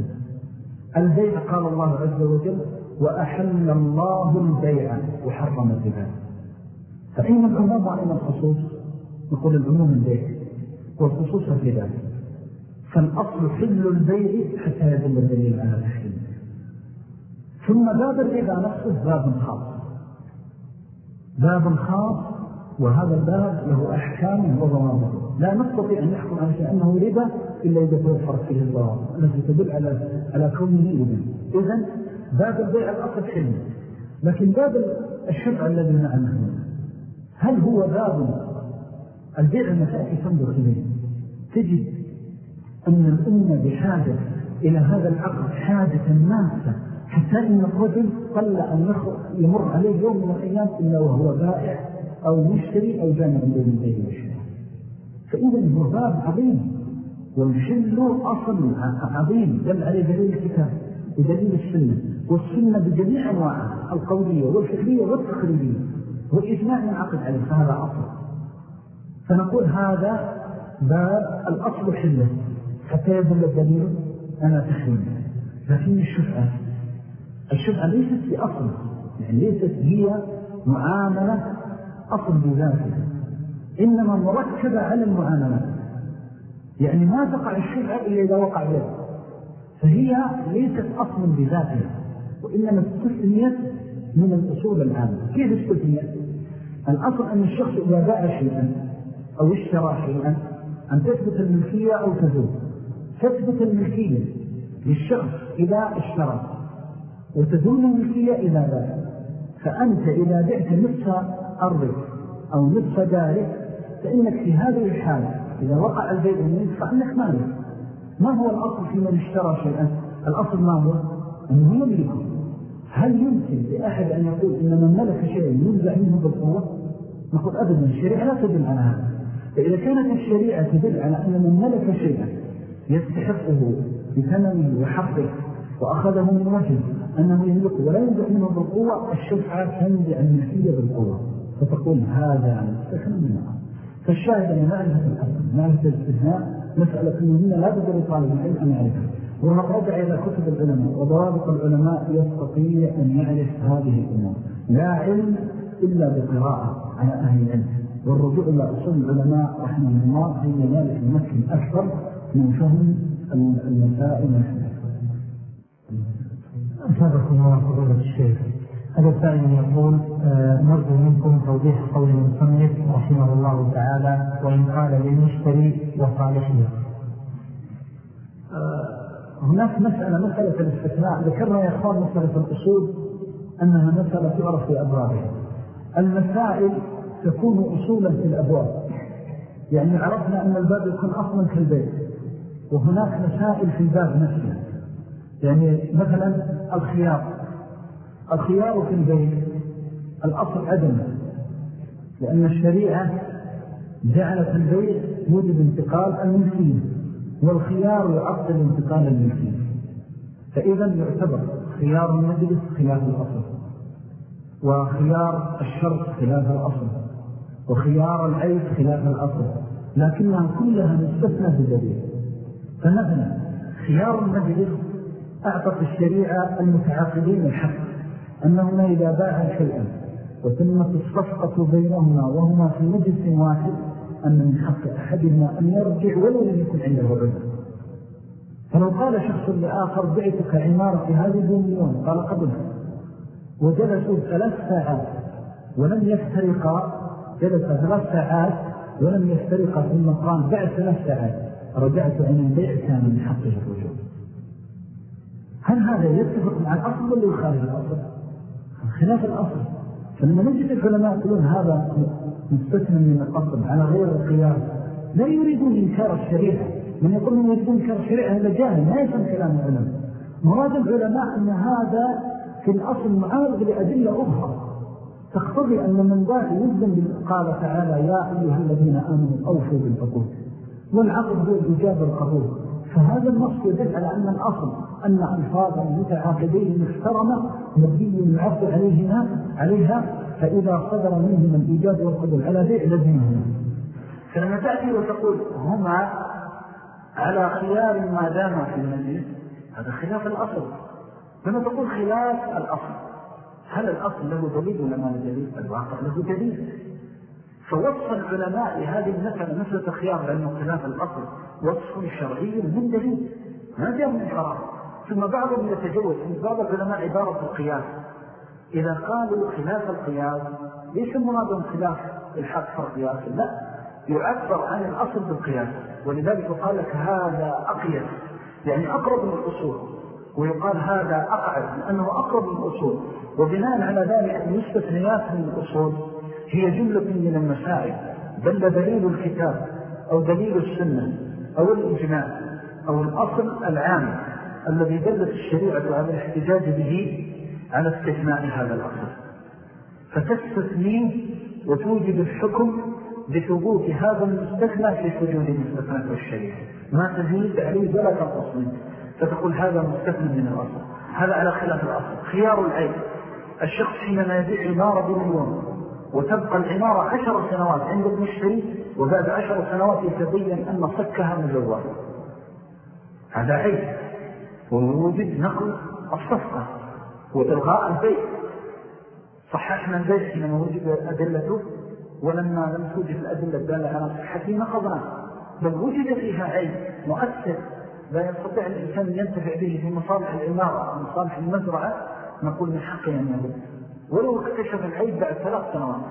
البيع قال الله عز وجل وأحل الله البيع وحرم الربا. فأين العموم وأين الخصوص؟ نقول العموم البيع والخصوص الربا. فالأصل حل البيع حتى يدل الدليل على الحل ثم باب الربا نفسه باب خاص. باب خاص وهذا الباب له أحكام وضوابط. لا نستطيع أن نحكم على شيء أنه ربا إلا إذا توفرت فيه الضوابط التي تدل على على كونه إذن إذن باب البيع الأصل حلم. لكن باب الشرع الذي نعمه هل هو باب البيع المسائل تنظر إليه؟ تجد أن الأمة بحاجة إلى هذا العقد حاجة ماسة حتى إن الرجل قل أن يمر عليه يوم من الأيام إلا وهو بائع أو مشتري أو جانب بين البيع والشراء فإذا هو باب عظيم والحل أصل عظيم دل عليه دليل الكتاب بدليل السنة والسنة بجميع أنواعها القولية والفعلية والتقريبية والإجماع ينعقد عليه فهذا أصل. فنقول هذا باب الأصل حله حتى يدل الدليل أنا تحريم لكن الشفعة الشفعة ليست بأصل يعني ليست هي معاملة أصل بذاتها إنما مركبة على المعاملات يعني ما تقع الشفعة إلا إذا وقع يد فهي ليست أصل بذاتها وإنما استثنيت من الأصول العامة. كيف استثنيت؟ الأصل أن الشخص إذا باع شيئا أو اشترى شيئا أن تثبت الملكية أو تزول. تثبت الملكية للشخص إذا اشترى. وتزول الملكية إذا باع فأنت إذا بعت نصف أرضك أو نصف دارك فإنك في هذه الحالة إذا وقع البيع منك فأنك مالك ما هو الأصل في من اشترى شيئا؟ الأصل ما هو؟ أنه يملكه. هل يمكن لأحد أن يقول إن من ملك شيئا ينزع منه بالقوة؟ نقول أبدا الشريعة لا تدل على هذا. فإذا كانت الشريعة تدل على أن من ملك شيئا يستحقه بثمنه وحقه وأخذه من وجه أنه يملكه ولا ينزع منه بالقوة الشفعة تنزع الملكية بالقوة فتقول هذا مستثنى من الأرض فالشاهد أن معرفة الأصل معرفة الاستثناء مسألة أنه لا بد لطالب العلم أن يعرفها وما رجع إلى كتب العلماء وضوابط العلماء يستطيع أن يعرف هذه الأمور. لا علم إلا بقراءة على أهل العلم. والرجوع إلى أصول العلماء رحمه الله حين ذلك المسلم أكثر من فهم المسائل أثابكم الله فضيلة الشيخ. هذا سائل يقول آه، نرجو منكم توضيح قول المصنف رحمه الله تعالى وإن قال للمشتري وصالحه. آه، هناك مسألة مسألة الاستثناء. ذكرنا يا أخوان مسألة الأصول أنها مسألة تعرف في أبوابها. المسائل تكون أصولا في الأبواب. يعني عرفنا أن الباب يكون أصلا كالبيت وهناك مسائل في الباب نفسه. يعني مثلا الخيار. الخيار في البيت الأصل عدم لأن الشريعة جعلت البيت يوجد انتقال الملكية والخيار يعطل انتقال الملكية فإذا يعتبر خيار المجلس خلاف الأصل وخيار الشرط خلاف الأصل وخيار العيب خلاف الأصل لكنها كلها مستثنى بدليل فمثلا خيار المجلس أعطت الشريعة المتعاقدين الحق أنهما إذا باعا شيئا وتمت الصفقة بينهما وهما في مجلس واحد أن من حق أحدهما أن يرجع ولو لم يكن عنده عذر. فلو قال شخص لآخر بعتك عمارة هذه بمليون قال قبلها. وجلسوا ثلاث ساعات ولم يفترقا جلس ثلاث ساعات ولم يفترقا ثم قال بعد ثلاث ساعات. رجعت عن البيع كان من حقه الرجوع. هل هذا يتفق مع الأصل ولا يخالف الأصل؟ خلاف الأصل. فلما نجد العلماء يقولون هذا مستثنى من الأصل على غير القياس لا يريدون إنكار الشريعة. من يقول من يريدون إنكار الشريعة هذا جاهل ما يفهم كلام العلماء. مراد العلماء أن هذا في الأصل معارض لأدلة أخرى. تقتضي أن من ذات يزن قال تعالى يا أيها الذين آمنوا أوفوا بالعقود. والعقد هو الإجابة القبول. فهذا النص يدل على أن الأصل أن ألفاظ المتعاقدين محترمة نبي يعقد عليهما عليها فإذا صدر منهم الإيجاب والقبول على بيع لزمهما فلما تأتي وتقول هما على خيار ما دام في المجلس هذا خلاف الأصل. لما تقول خلاف الأصل هل الأصل له دليل ولا ما له دليل؟ الواقع له دليل. فوصف العلماء لهذه المسألة مثل خيار لأنه خلاف الأصل. وصف شرعي من دليل. ما جاء من حرام ثم بعضهم يتجوز من بعض العلماء عبارة القياس إذا قالوا خلاف القياس ليس مرادهم خلاف الحق في القياس لا. يعبر عن الأصل بالقياس. ولذلك قال لك هذا أقيس يعني أقرب من الأصول. ويقال هذا أقعد لأنه أقرب من الأصول. وبناء على ذلك المستثنيات من الأصول هي جملة من المسائل بل دليل الكتاب أو دليل السنة أو الإجماع أو الأصل العام الذي دلت الشريعة على الاحتجاج به على استثناء هذا الأصل. فتستثنيه وتوجد الحكم بثبوت هذا المستثنى في حدود المستثنى الشريعة. ما تزيد عليه ولا تنقص منه. فتقول هذا مستثنى من الأصل. هذا على خلاف الأصل. خيار العين. الشخص حينما يبيع عمارة بمليون وتبقى العمارة عشر سنوات عند المشتري وبعد عشر سنوات يتبين أن صكها مزوار هذا عيب. ووجد نقل الصفقة وإلغاء البيع صححنا البيع حينما وجد أدلته ولما لم توجد الأدلة الدالة على صحته نقضنا. بل وجد فيها عيب مؤثر لا يستطيع الإنسان ينتفع به في مصالح العمارة ومصالح المزرعة. نقول من حقه أن يرد ولو اكتشف العيب بعد ثلاث سنوات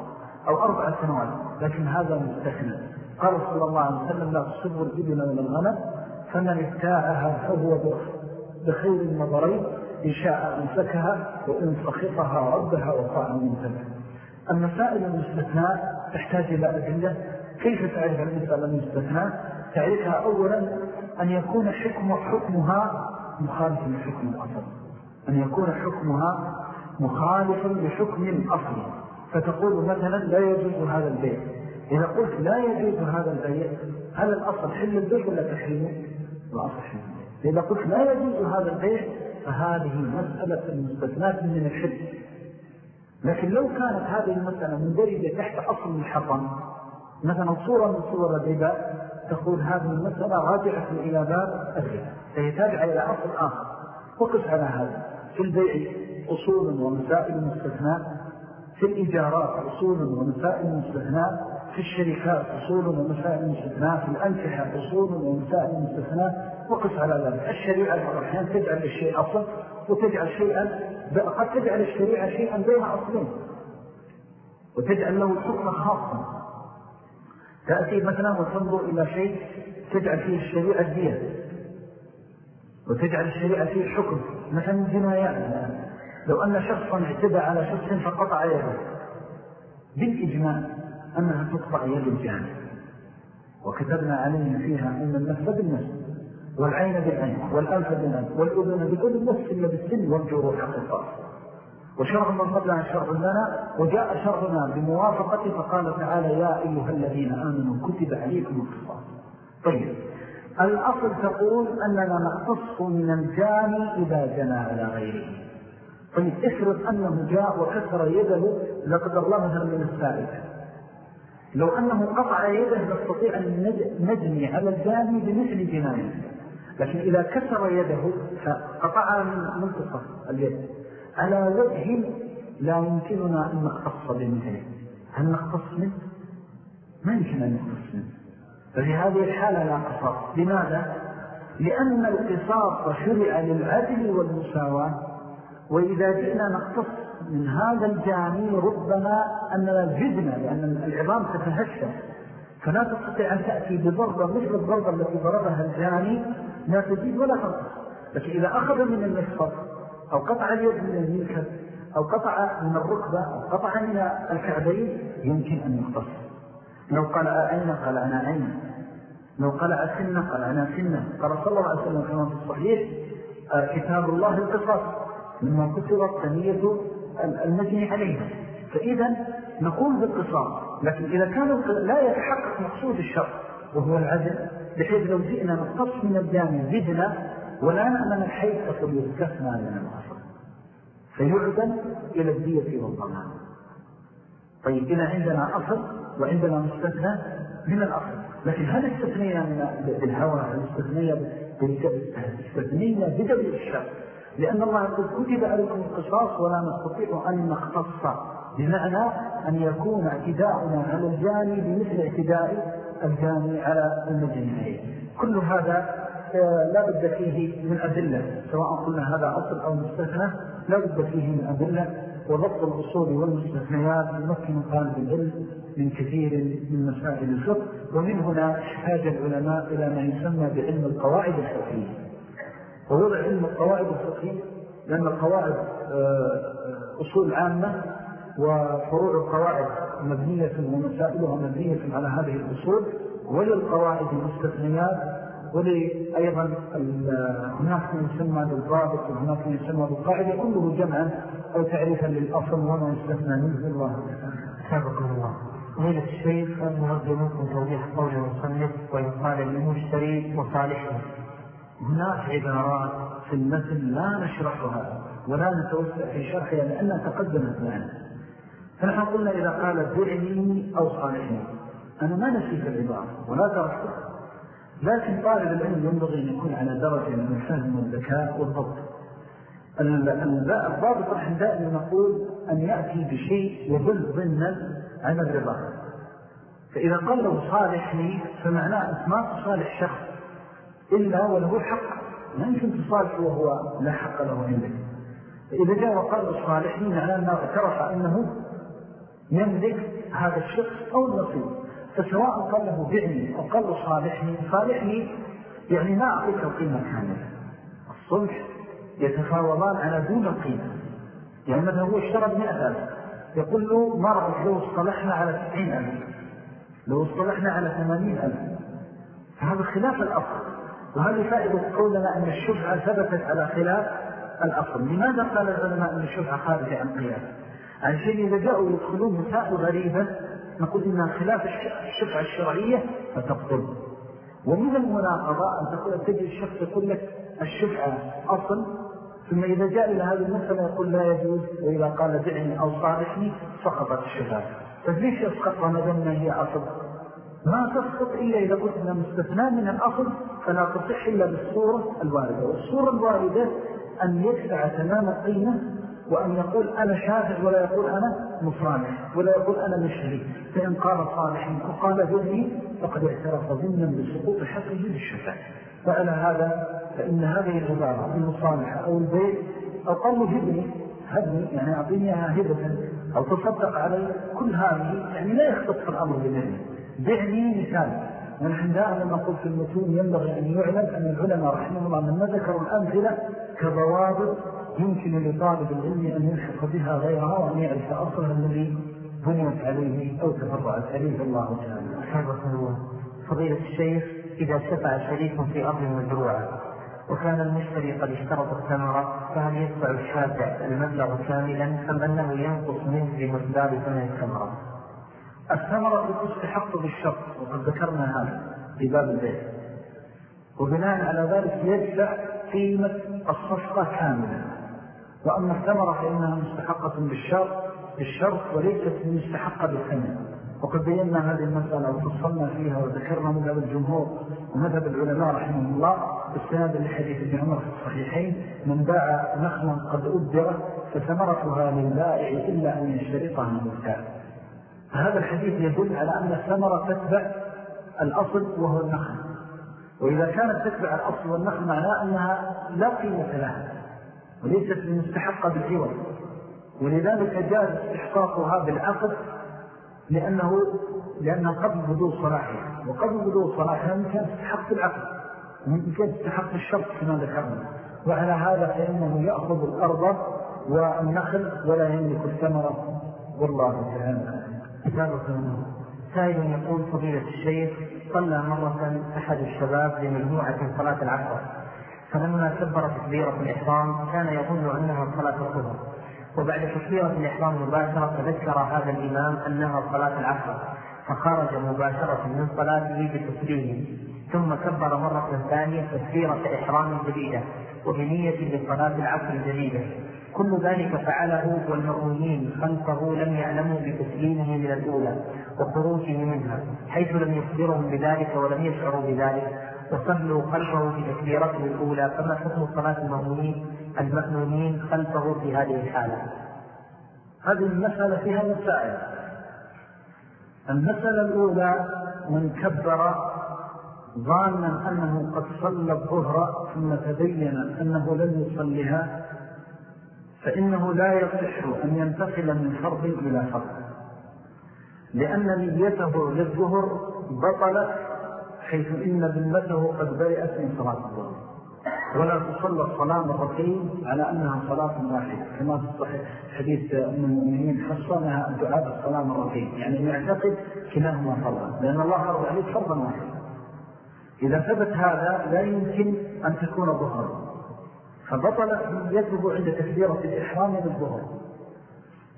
أو أربع سنوات لكن هذا مستثنى. قال صلى الله عليه وسلم لا تصبوا الإبن ولا الغنم فمن ابتاعها فهو بخير النظرين إن شاء أمسكها وإن سخطها ردها وطاع من ذلك. المسائل المستثناء تحتاج إلى أدلة. كيف تعرف المسألة المستثناء تعرفها أولا أن يكون حكم حكمها مخالف لحكم الأصل. أن يكون حكمها مخالف لحكم الأصل. فتقول مثلا لا يجوز هذا البيع. إذا قلت لا يجوز هذا البيع هل الأصل حل البيع ولا تحريمه؟ الأصل حل إذا قلت لا يجوز هذا البيع فهذه مسألة المستثنات من الحل. لكن لو كانت هذه المسألة مندرجة تحت أصل الحطم مثلا صورة من صور الربا تقول هذه المسألة راجعة إلى باب الربا. فهي تابعة إلى أصل آخر. وقس على هذا. في البيع. أصول ومسائل مستثناء في الإجارات أصول ومسائل مستثناء في الشركات أصول ومسائل مستثناء في الأنفحة أصول ومسائل مستثناء. وقس على ذلك. الشريعة الأحيان تجعل الشيء أصل وتجعل شيئا قد تجعل الشريعة شيئا بين أصلين وتجعل له حكم خاصا تأتي مثلا وتنظر إلى شيء تجعل فيه الشريعة الدية وتجعل الشريعة فيه الحكم مثلا الجنايات لو أن شخصا اعتدى على شخص فقطع يده. بالإجماع أنها تقطع يد الجانب. وكتبنا عليهم فيها أن النفس بالنفس والعين بالعين والأنف بالأنف والأذن بالأذن والسن بالسن والجروح قصاص وشرع من قبلنا شرع لنا وجاء شرعنا بموافقته فقال تعالى يا أيها الذين آمنوا كتب عليكم القصاص طيب الأصل تقول أننا نقتص من الجاني إذا جنى على غيره. طيب افرض أنه جاء وكسر يده لقدر الله مثلا من السائل. لو أنه قطع يده نستطيع أن نجني على الجاني بمثل جناية. لكن إذا كسر يده فقطع من منتصف اليد. على وجه لا يمكننا أن نقتص بمثله. هل نقتص منه؟ ما يمكن أن نقتص منه. ففي هذه الحالة لا قصاص. لماذا؟ لأن القصاص شرع للعدل والمساواة. وإذا جئنا نقتص من هذا الجاني ربما أننا زدنا لأن العظام تتهشم. فلا تستطيع أن تأتي بضربة مثل الضربة التي ضربها الجاني لا تزيد ولا تنقص. لكن إذا أخذ من المسفر أو قطع اليد من المنكب أو قطع من الركبة أو قطع من الكعبين يمكن أن يقتص. لو قلع عين قلعنا عين لو قلع سنة قلعنا سنة قال صلى الله عليه وسلم في الصحيح آه، كتاب الله القصاص. مما كسرت ثنية المجني عليها. فإذا نقول بالقصاص لكن إذا كان لا يتحقق مقصود الشر وهو العدل بحيث لو جئنا نقتص من الجامع زدنا ولا نأمن الحيث أصل يستثنى من الأصل فيعدل إلى الدية والضمان. طيب إذا عندنا أصل وعندنا مستثنى من الأصل. لكن هل استثنينا بالهوى هل استثنينا استثنينا بدل الشر لأن الله يقول كتب عليكم القصاص ولا نستطيع أن نختص. بمعنى أن يكون اعتداؤنا على الجاني بمثل اعتداء الجاني على المجنين كل هذا آه، لا بد فيه من أدلة. سواء قلنا هذا أصل أو مستثنى لا بد فيه من أدلة. وضبط الأصول والمستثنيات يمكن طالب العلم من كثير من مسائل الفقه. ومن هنا احتاج العلماء إلى ما يسمى بعلم القواعد الفقهية. ووضع علم القواعد الفقهية لأن القواعد آه، أصول عامة وفروع القواعد مبنية ومسائلها مبنية على هذه الأصول وللقواعد المستثنيات ولأيضا هناك من يسمى بالضابط وهناك من يسمى بالقاعدة كله جمعا أو تعريفا للأصل وما يستثنى منه. الله سابقا الله. ليلة الشيخ نرجو منكم توضيح قول المصنف وإن قال للمشتري وصالحه هناك عبارات في المثل لا نشرحها ولا نتوسع في شرحها لأنها تقدمت معنا. فنحن قلنا إذا قال دعني أو صالحني. أنا ما نسيت العبارة ولا تركتها لكن طالب العلم ينبغي أن يكون على درجة من الفهم والذكاء والضبط. الضابط نحن دائما نقول أن يأتي بشيء يدل ضمنا على الرضا فإذا قال له صالح لي فمعناه أنت ما تصالح شخص. إلا وله حق. ما يمكن تصالح وهو لا حق له عندك. فإذا جاء وقال لي معناه أنه اعترف أنه يملك هذا الشخص أو النصيب فسواء قال له بعني أو قال له صالحني صالحني يعني ما أعطيك القيمة كاملة. الصلح يتفاوضان على دون القيمة. يعني مثلا هو اشترى بمئة ألف يقول له ما رأيك؟ لو اصطلحنا على تسعين ألف لو اصطلحنا على ثمانين ألف. فهذا خلاف الأصل. وهذه فائدة قولنا أن الشفعة ثبتت على خلاف الأصل؟ لماذا قال العلماء أن الشفعة خارجة عن قياس؟ شيء إذا جاءوا يدخلون مسائل غريبة نقول إنها خلاف الشفعة الشرعية فتبطل ومن المناقضة أن تقول تجي الشخص يقول لك الشفعة أصل ثم إذا جاء إلى هذه المسألة يقول لا يجوز وإذا قال دعني أو صالحني سقطت الشفعة فليش يسقط ومدنا هي أصل؟ ما تسقط إلا إذا قلت أنها مستثنى من الأصل فلا تصح إلا بالصورة الواردة. والصورة الواردة أن يدفع تمام القيمة وأن يقول أنا شافع ولا يقول أنا مصالح ولا يقول أنا مشهري فإن قال صالح وقال ذني فقد اعترف ضمنا بسقوط حقه بالشفاء فأنا هذا فإن هذه العبارة المصالحة أو البيت أو قال هبني هبني يعني أعطينيها هبة أو تصدق علي كل هذه يعني لا يختص الأمر بذني بعني مثال. ونحن دائما نقول في المتون ينبغي أن يعلم أن العلماء رحمه الله من ذكروا الأمثلة كضوابط يمكن لطالب العلم أن يلحق بها غيرها وأن يعرف أصلها الذي بنيت عليه أو تفرعت عليه. الله تعالى. فضيلة الشيخ إذا شفع شريك في أرض مزروعة وكان المشتري قد اشترط الثمرة فهل يدفع الشافع المبلغ كاملا أم أنه ينقص منه بمقدار ثمن الثمرة؟ الثمرة تستحق بالشرط وقد ذكرنا هذا في باب البيت وبناء على ذلك يدفع قيمة الصفقة كاملة. وأما الثمرة فإنها مستحقة بالشرط بالشرط وليست مستحقة بالثمن. وقد بينا هذه المسألة وفصلنا فيها وذكرنا مذهب الجمهور ومذهب العلماء رحمه الله بالسناد لحديث ابن عمر في الصحيحين من باع نخلا قد أبدر فثمرتها للبائع إلا أن يشترطها المبتال فهذا الحديث يدل على أن الثمرة تتبع الأصل وهو النخل. وإذا كانت تتبع الأصل والنخل معناه أنها لا قيمة لها وليست مستحقة بالعوض ولذلك جاء استحقاقها بالعقد لأنه لأنها قبل بدو صلاحها وقبل بدو صلاحها يمكن تستحق العقد ويمكن تستحق الشرط كما ذكرنا. وعلى هذا فإنه يأخذ الأرض والنخل ولا يملك الثمرة. والله تعالى. سائل يقول فضيلة الشيخ صلى مرة أحد الشباب لمجموعة صلاة العصر. فلما كبر تكبيرة الإحرام كان يظن أنها صلاة الظهر. وبعد تكبيرة الإحرام مباشرة تذكر هذا الإمام أنها صلاة العصر. فخرج مباشرة من صلاته بتسليمه ثم كبر مرة ثانية تكبيرة إحرام جديدة وبنية لصلاة العصر الجديدة كل ذلك فعله والمؤمنين خلفه لم يعلموا بتسليمه من الأولى وخروجه منها حيث لم يخبرهم بذلك ولم يشعروا بذلك وصلوا خلفه في تكبيرته الأولى. فما حكم صلاة المأمومين المأمومين خلفه في هذه الحالة. هذه المسألة فيها مسائل. المسألة الأولى من كبر ظانا أنه قد صلى الظهر ثم تبين أنه لم يصلها فإنه لا يصح أن ينتقل من فرض إلى فرض لأن نيته للظهر بطلت حيث إن ذمته قد برئت من صلاة الظهر. ولا تصلى الصلاة مرتين على أنها صلاة واحدة كما في الصحيح حديث أم المؤمنين حصنها الدعاء الصلاة مرتين. يعني يعتقد كلاهما فرضا لأن الله فرض عليه فرضا واحدا. إذا ثبت هذا لا يمكن أن تكون ظهرا. فبطلت نيته عند تكبيرة الإحرام للظهر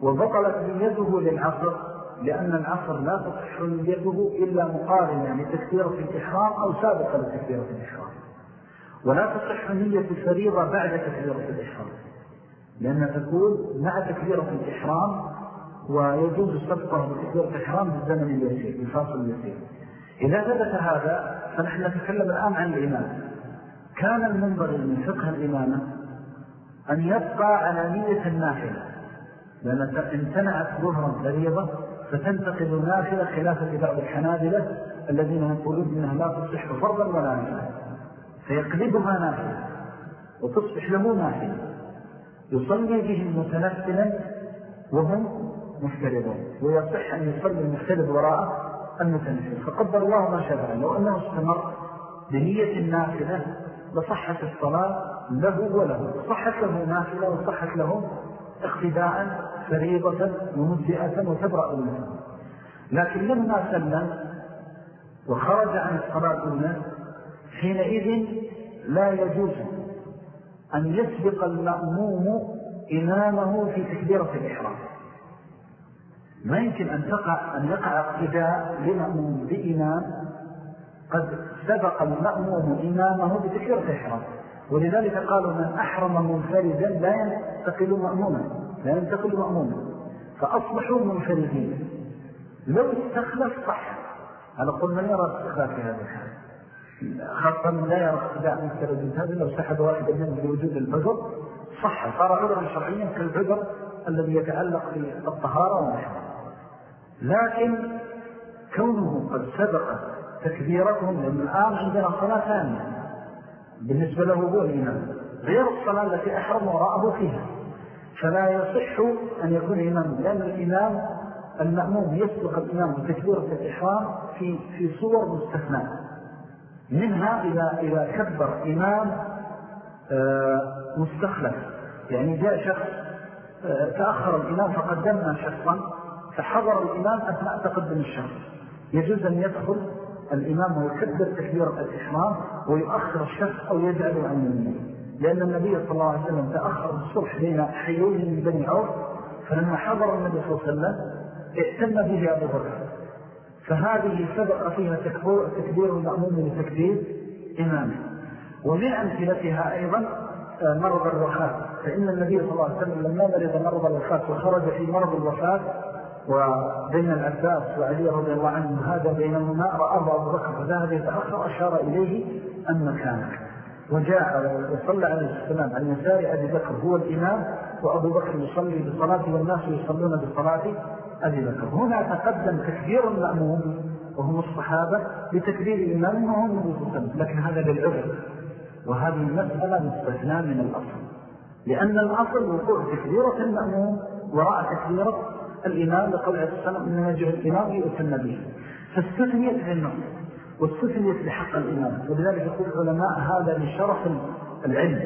وبطلت نيته للعصر لأن العصر لا تصح نيته إلا مقارنة لتكبيرة الإحرام أو سابقة لتكبيرة الإحرام. ولا تصح نية الفريضة بعد تكبيرة الإحرام لأنها تكون مع تكبيرة الإحرام ويجوز الصدقة بتكبيرة الإحرام بالزمن اليسير بالفاصل اليسير. إذا ثبت هذا فنحن نتكلم الآن عن الإمام كان المنبغي من فقه الإمامة أن يبقى على نية النافلة لأن امتنعت ظهرا فريضة فتنتقل نافلة خلافة بعض الحنابلة الذين يقولون إنها لا تصح فرضا ولا نافلة. فيقلبها نافلة وتصبح له نافلة. يصلي بهم متنفلا وهم مفترضون ويصح أن يصلي المفترض وراءه المتنفل. فقدر الله ما شاء لو أنه استمر بنية النافلة لصحت الصلاة له وله. صحت له نافلة وصحت له اقتداء فريضة ومجزئة وتبرأ المسلم لكن لما سلم وخرج عن الصلاة الأولى حينئذ لا يجوز أن يسبق المأموم إمامه في تكبيرة الإحرام. ما يمكن أن تقع أن يقع اقتداء لمأموم بإمام قد سبق المأموم إمامه بتكبيرة الإحرام ولذلك قالوا من أحرم منفردا لا ينتقل مأموما لا ينتقل مأموما. فأصبحوا منفردين. لو استخلف صح على قول من يرى استخلاف هذا الحال؟ خاصة من لا يرى اقتداء منفرد. هذا لو سحب واحدا منه بوجود البذر صح. صار عذرا شرعيا كالبذر الذي يتعلق بالطهارة ونحن لكن كونه قد سبق تكبيرتهم لأن الآن عندنا صلاة ثانية بالنسبة له هو الإمام غير الصلاة التي أحرم وراءه فيها فلا يصح أن يكون إمام لأن الإمام المأموم يسبق الإمام بتكبيرة الإحرام في, في صور مستثناء منها إذا, إذا كبر إمام آه، مستخلف. يعني جاء شخص آه، تأخر الإمام فقدمنا شخصا فحضر الإمام أثناء تقدم الشخص يجوز أن يدخل الإمام ويكبر تكبيرة الإحرام ويؤخر الشخص أو يجعله عن يمينه لأن النبي صلى الله عليه وسلم تأخر الصلح بين حيين من بني عوف فلما حضر النبي صلى الله عليه وسلم اهتم به أبو بكر. فهذه سبق فيها تكبير المأموم لتكبير إمامه. ومن أمثلتها أيضا آه، مرض الوفاة. فإن النبي صلى الله عليه وسلم لما مرض مرض الوفاة وخرج في مرض الوفاة وبين العباس وعلي رضي الله عنه هذا بينهما رأى أبو بكر فذهب يتأخر أشار إليه أن مكانك وجاء وصلى عليه السلام عن يسار أبي بكر هو الإمام وأبو بكر يصلي بصلاته والناس يصلون بصلاة أبي بكر. هنا تقدم تكبير المأموم وهم الصحابة بتكبير الإمام وهم وسلم لكن هذا بالعذر وهذه المسألة مستثنى من الأصل. لأن الأصل وقوع تكبيرة المأموم وراء تكبيرة الإمام لقول عليه السلام إنما يجب الإمام يؤتن به فاستثنيت للنص واستثنيت لحق الإمام. ولذلك يقول العلماء هذا لشرف العلم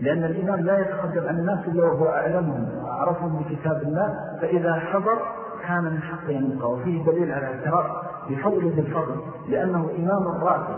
لأن الإمام لا يتقدم عن الناس إلا وهو أعلمهم وأعرفهم بكتاب الله فإذا حضر كان من حق ينقى. وفيه دليل على اعتراف بفضل بالفضل لأنه إمام راتب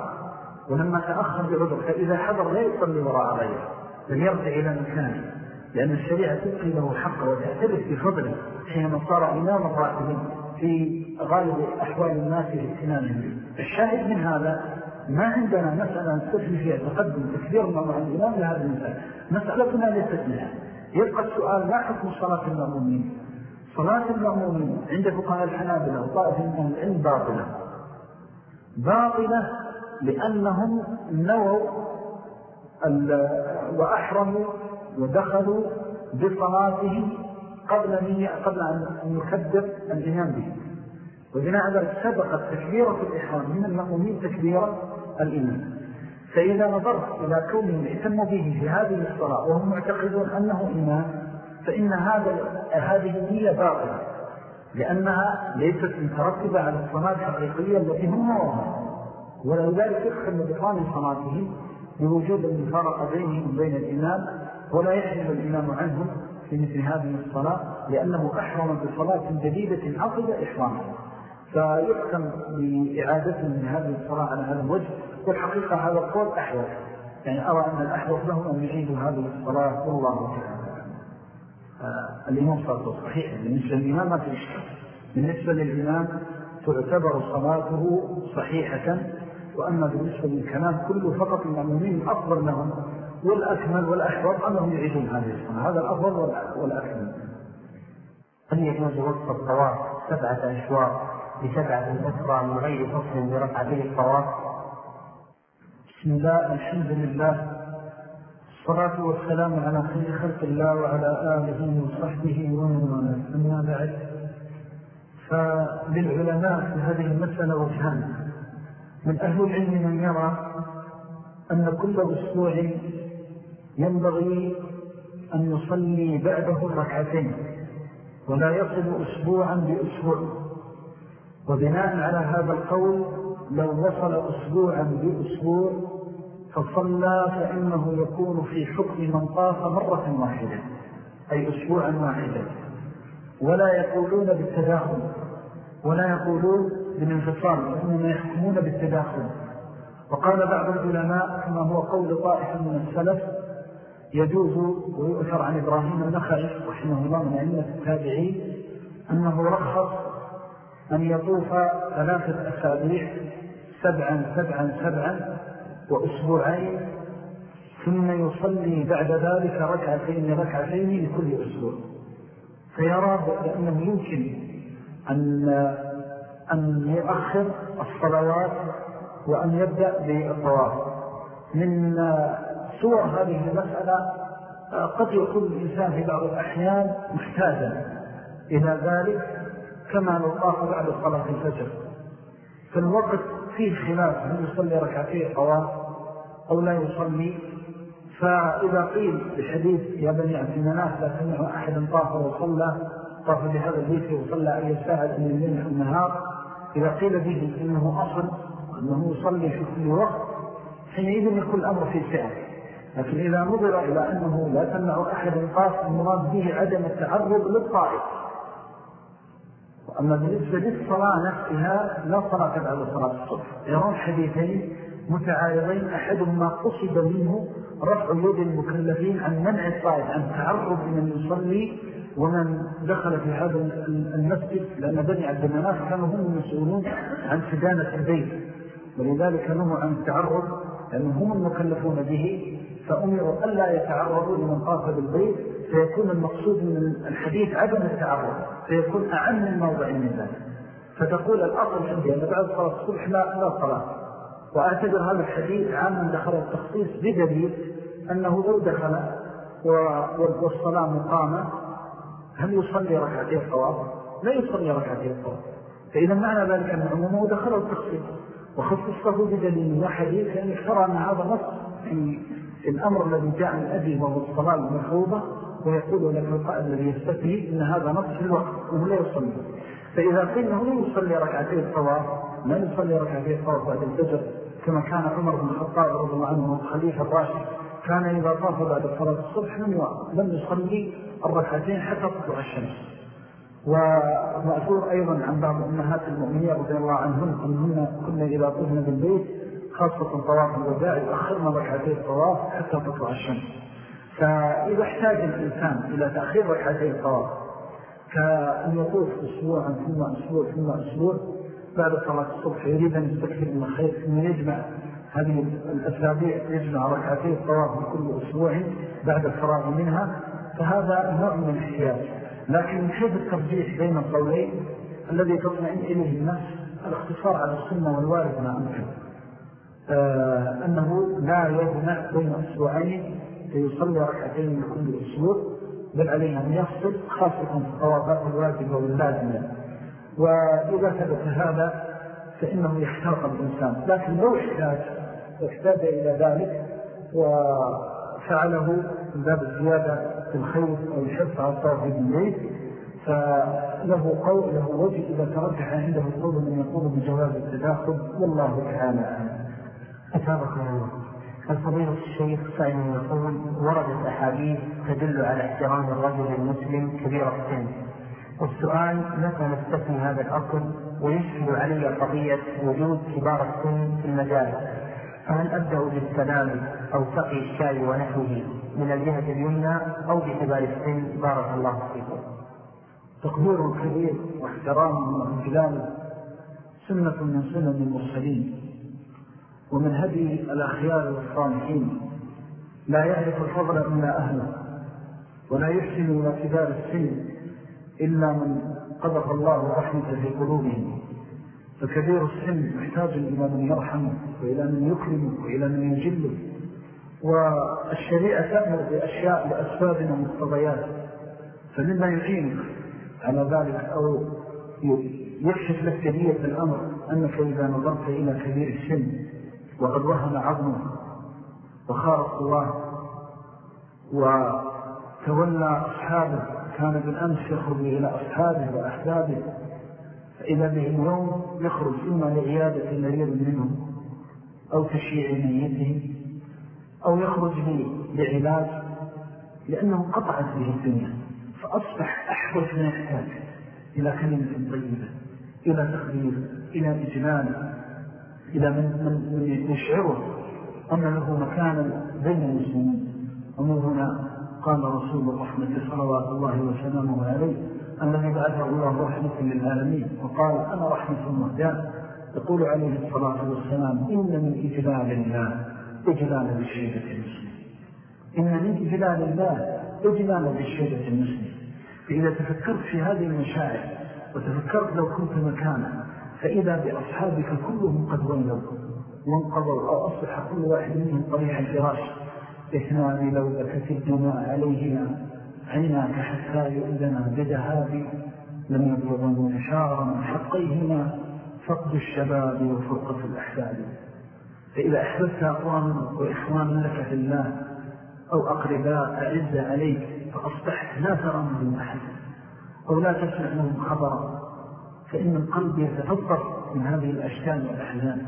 ولما تأخر بعذر فإذا حضر لا يصلي وراء غيره بل يرجع إلى مكانه. لأن الشريعة تبقي له حقه وتعترف بفضله حينما صار إمام الراتبين في غالب أحوال الناس به الشاهد من هذا ما عندنا مسألة نستثني فيها تقدم تكبير مع الإمام لهذا المسألة. مسألتنا ليست يبقى السؤال ما حكم صلاة المأمومين. صلاة المأمومين عند فقهاء الحنابلة وطائف من العلم باطلة. باطلة لأنهم نووا وأحرموا ودخلوا بصلاته قبل, قبل أن يكبر الإمام به. وبناء ذلك سبقت تكبيرة الإحرام من المأمومين تكبيرة الإمام فإذا نظرت إلى كونهم اهتموا به في هذه الصلاة وهم معتقدون أنه إمام فإن هذا هذه النية باطلة لأنها ليست مترتبة على الصلاة الحقيقية التي هم وراها ولذلك يحكم بطلان صلاتهم بوجود المفارقة بينهم وبين الإمام ولا يحرم الإمام عنهم في مثل هذه الصلاة لأنه أحرم بصلاة جديدة عقد إحرامه فيحكم بإعادته من هذه الصلاة على هذا الوجه والحقيقة هذا القول أحوث يعني أرى أن الأحوث لهم أن يعيدوا هذه الصلاة. والله تعالى آه، الإمام صلاته صحيح. بالنسبة للإمام ما في إشكال. بالنسبة للإمام تعتبر صلاته صحيحة وأما بالنسبة للكلام كله فقط المأمومين أفضل لهم. والأكمل والأحوط أنهم يعيدون هذه الصلاة هذا الأفضل والأكمل. هل يجوز وقت الطواف سبعة أشواط بسبعة أخرى من غير فصل بركعتين الطواف. بسم الله الحمد لله. الصلاة والسلام على خير خلق الله وعلى آله وصحبه ومن والاه. أما بعد فللعلماء في هذه المسألة وجهان. من أهل العلم من يرى أن كل أسبوع ينبغي أن يصلي بعده ركعتين ولا يصل أسبوعا بأسبوع. وبناء على هذا القول لو وصل أسبوعا بأسبوع فصلى فإنه يكون في حكم من طاف مرة واحدة أي أسبوعا واحدا ولا يقولون بالتداخل ولا يقولون بالانفصال وإنما يحكمون بالتداخل. وقال بعض العلماء كما هو قول طائف من السلف يجوز ويؤثر عن إبراهيم النخعي رحمه الله من علمة التابعين أنه رخص أن يطوف ثلاثة أسابيع سبعا سبعا سبعا وأسبوعين ثم يصلي بعد ذلك ركعتين ركعتين لكل أسبوع. فيرى بأنه يمكن أن, أن يؤخر الصلوات وأن يبدأ بالطواف. من صور هذه المسألة قد يكون الإنسان في بعض الأحيان محتاجا إلى ذلك كما طاف بعد صلاة الفجر. فالوقت فيه خلاف هل يصلي ركعتين طواف أو لا يصلي؟ فإذا قيل بحديث يا بني عبد المناف لا تمنع أحدا طاف وصلى طاف بهذا البيت وصلى أي ساعة من الليل النهار. إذا قيل به إنه أصل أنه يصلي في كل وقت حينئذ يكون الأمر في سعر لكن إذا نظر إلى أنه لا تمنع أحدا طاف المراد به عدم التعرض للطائف. وأما بالنسبة للصلاة نفسها لا صلاة بعد صلاة الصبح. يرون حديثين متعارضين أحدهما قصد منه رفع يد المكلفين عن منع الصائد عن تعرض من يصلي ومن دخل في هذا المسجد لأن بني عبد المناف كانوا هم المسؤولون عن سدانة البيت. ولذلك نهوا عن التعرض لأنهم هم المكلفون به. فأمروا ألا يتعرضوا لمن طاف بالبيت فيكون المقصود من الحديث عدم التعرض فيكون أعم من موضع من ذلك فتقول الأصل عندي أن بعد صلاة الصبح لا, لا صلاة. وأعتبر هذا الحديث عاما دخل التخصيص بدليل أنه لو دخل والصلاة مقامة هل يصلي ركعتين الطواف؟ لا يصلي ركعتين الطواف فإذا معنى ذلك أن عمومه دخل التخصيص. وخصصه بدليل وحديث لأن اخترى أن هذا نص في الأمر الذي جاء من أبي وهو الصلاة المفروضة ويقول لك القائد الذي يستفي إن هذا نص في الوقت وهو لا يصلي. فإذا قلنا لا يصلي ركعتين الطواف لا يصلي ركعتين الطواف بعد الفجر كما كان عمر بن الخطاب رضي الله عنه الخليفة الراشد كان إذا طاف بعد صلاة الصبح لم يصلي الركعتين حتى تطلع الشمس. ومأثور أيضا عن بعض أمهات المؤمنين رضي الله عنهن أنهن كنا إذا طفنا بالبيت خاصة طواف الوداع يؤخرنا ركعتين الطواف حتى تطلع الشمس. فإذا احتاج الإنسان إلى تأخير ركعتين الطواف كأن يطوف أسبوعا ثم أسبوع ثم أسبوع بعد صلاة الصبح يريد أن يستكثر من الخير ثم يجمع هذه الأسابيع يجمع ركعتين الطواف كل أسبوع بعد الفراغ منها فهذا نوع من الاحتياج. لكن من حيث الترجيح بين القولين الذي تطمئن إليه النفس الاختصار على السنة والوارد ما أمكن. أنه لا يجمع بين أسبوعين فيصلي ركعتين من كل أسبوع بل عليه أن يفصل خاصة في الطوابات الواجبة واللازمة وإذا ثبت هذا فإنه يحتاق الإنسان. لكن لو احتاج واحتاج إلى ذلك وفعله من باب الزيادة في الخير أو الحرص على الطوحيد الليل فله قول له وجه إذا ترجح عنده قول من يقول بجواز التداخل والله تعالى أعلم. أتابق الله الفضيلة الشيخ سائل يقول وردت أحاديث تدل على احترام الرجل المسلم كبير السن والسؤال متى نستثني هذا الأصل ويشكل علي قضية وجود كبار السن في المجال؟ فهل أبدأ بالسلام أو سقي الشاي ونحوه من الجهة اليمنى أو بكبار السن؟ بارك الله فيكم. تقدير كبير واحترام وإجلال سنة من سنن المرسلين. ومن هدي الأخيار والصالحين. لا يعرف الفضل إلا أهله ولا يحسن إلى كبار السن إلا من قذف الله رحمة في قلوبهم. فكبير السن محتاج إلى من يرحمه وإلى من يكرمه وإلى من يجله والشريعة تأمر بأشياء لأسباب ومقتضيات فمما يعينك على ذلك أو يكشف لك كبير الأمر أنك إذا نظرت إلى كبير السن وقد وهن عظمه وخارق الله وتولى أصحابه. كان بالأمس يخرج إلى أصحابه وأحبابه فإذا به اليوم يخرج إما لعيادة مريض منهم أو تشييع ميتهم أو يخرج لعلاج لأنه قطعت به الدنيا فأصبح أحوج ما يحتاج إلى كلمة طيبة إلى تخبير إلى إجلال. إلى من, من, من يشعره أن له مكانا بين المسلمين. ومن هنا قال رسول الرحمة صلوات الله وسلامه عليه. الذي بعثه الله رحمة للعالمين. وقال أنا رحمة مهدان يقول عليه الصلاة والسلام إن من إجلال الله إجلال بالشيبة المسلم إن من إجلال الله إجلال بالشيبة المسلم فإذا تفكرت في هذه المشاعر وتفكرت لو كنت مكانا فإذا بأصحابك كلهم قد ولوا وانقضوا أو أصبح كل واحد منهم طريح الفراش. إثنان لو بكت الدماء عليهما عيناك حتى يؤذنا بذهاب. لم يبلغن شارا من حقيهما فقد الشباب وفرقة الأحساب فإذا أحببت أقواما وإخوانا لك في الله أو أقرباء أعز عليك فأصبحت لا ترى منهم أحد أو لا تسمع منهم خبرا. فإن القلب يتفضر من هذه الأشكال والأحزان.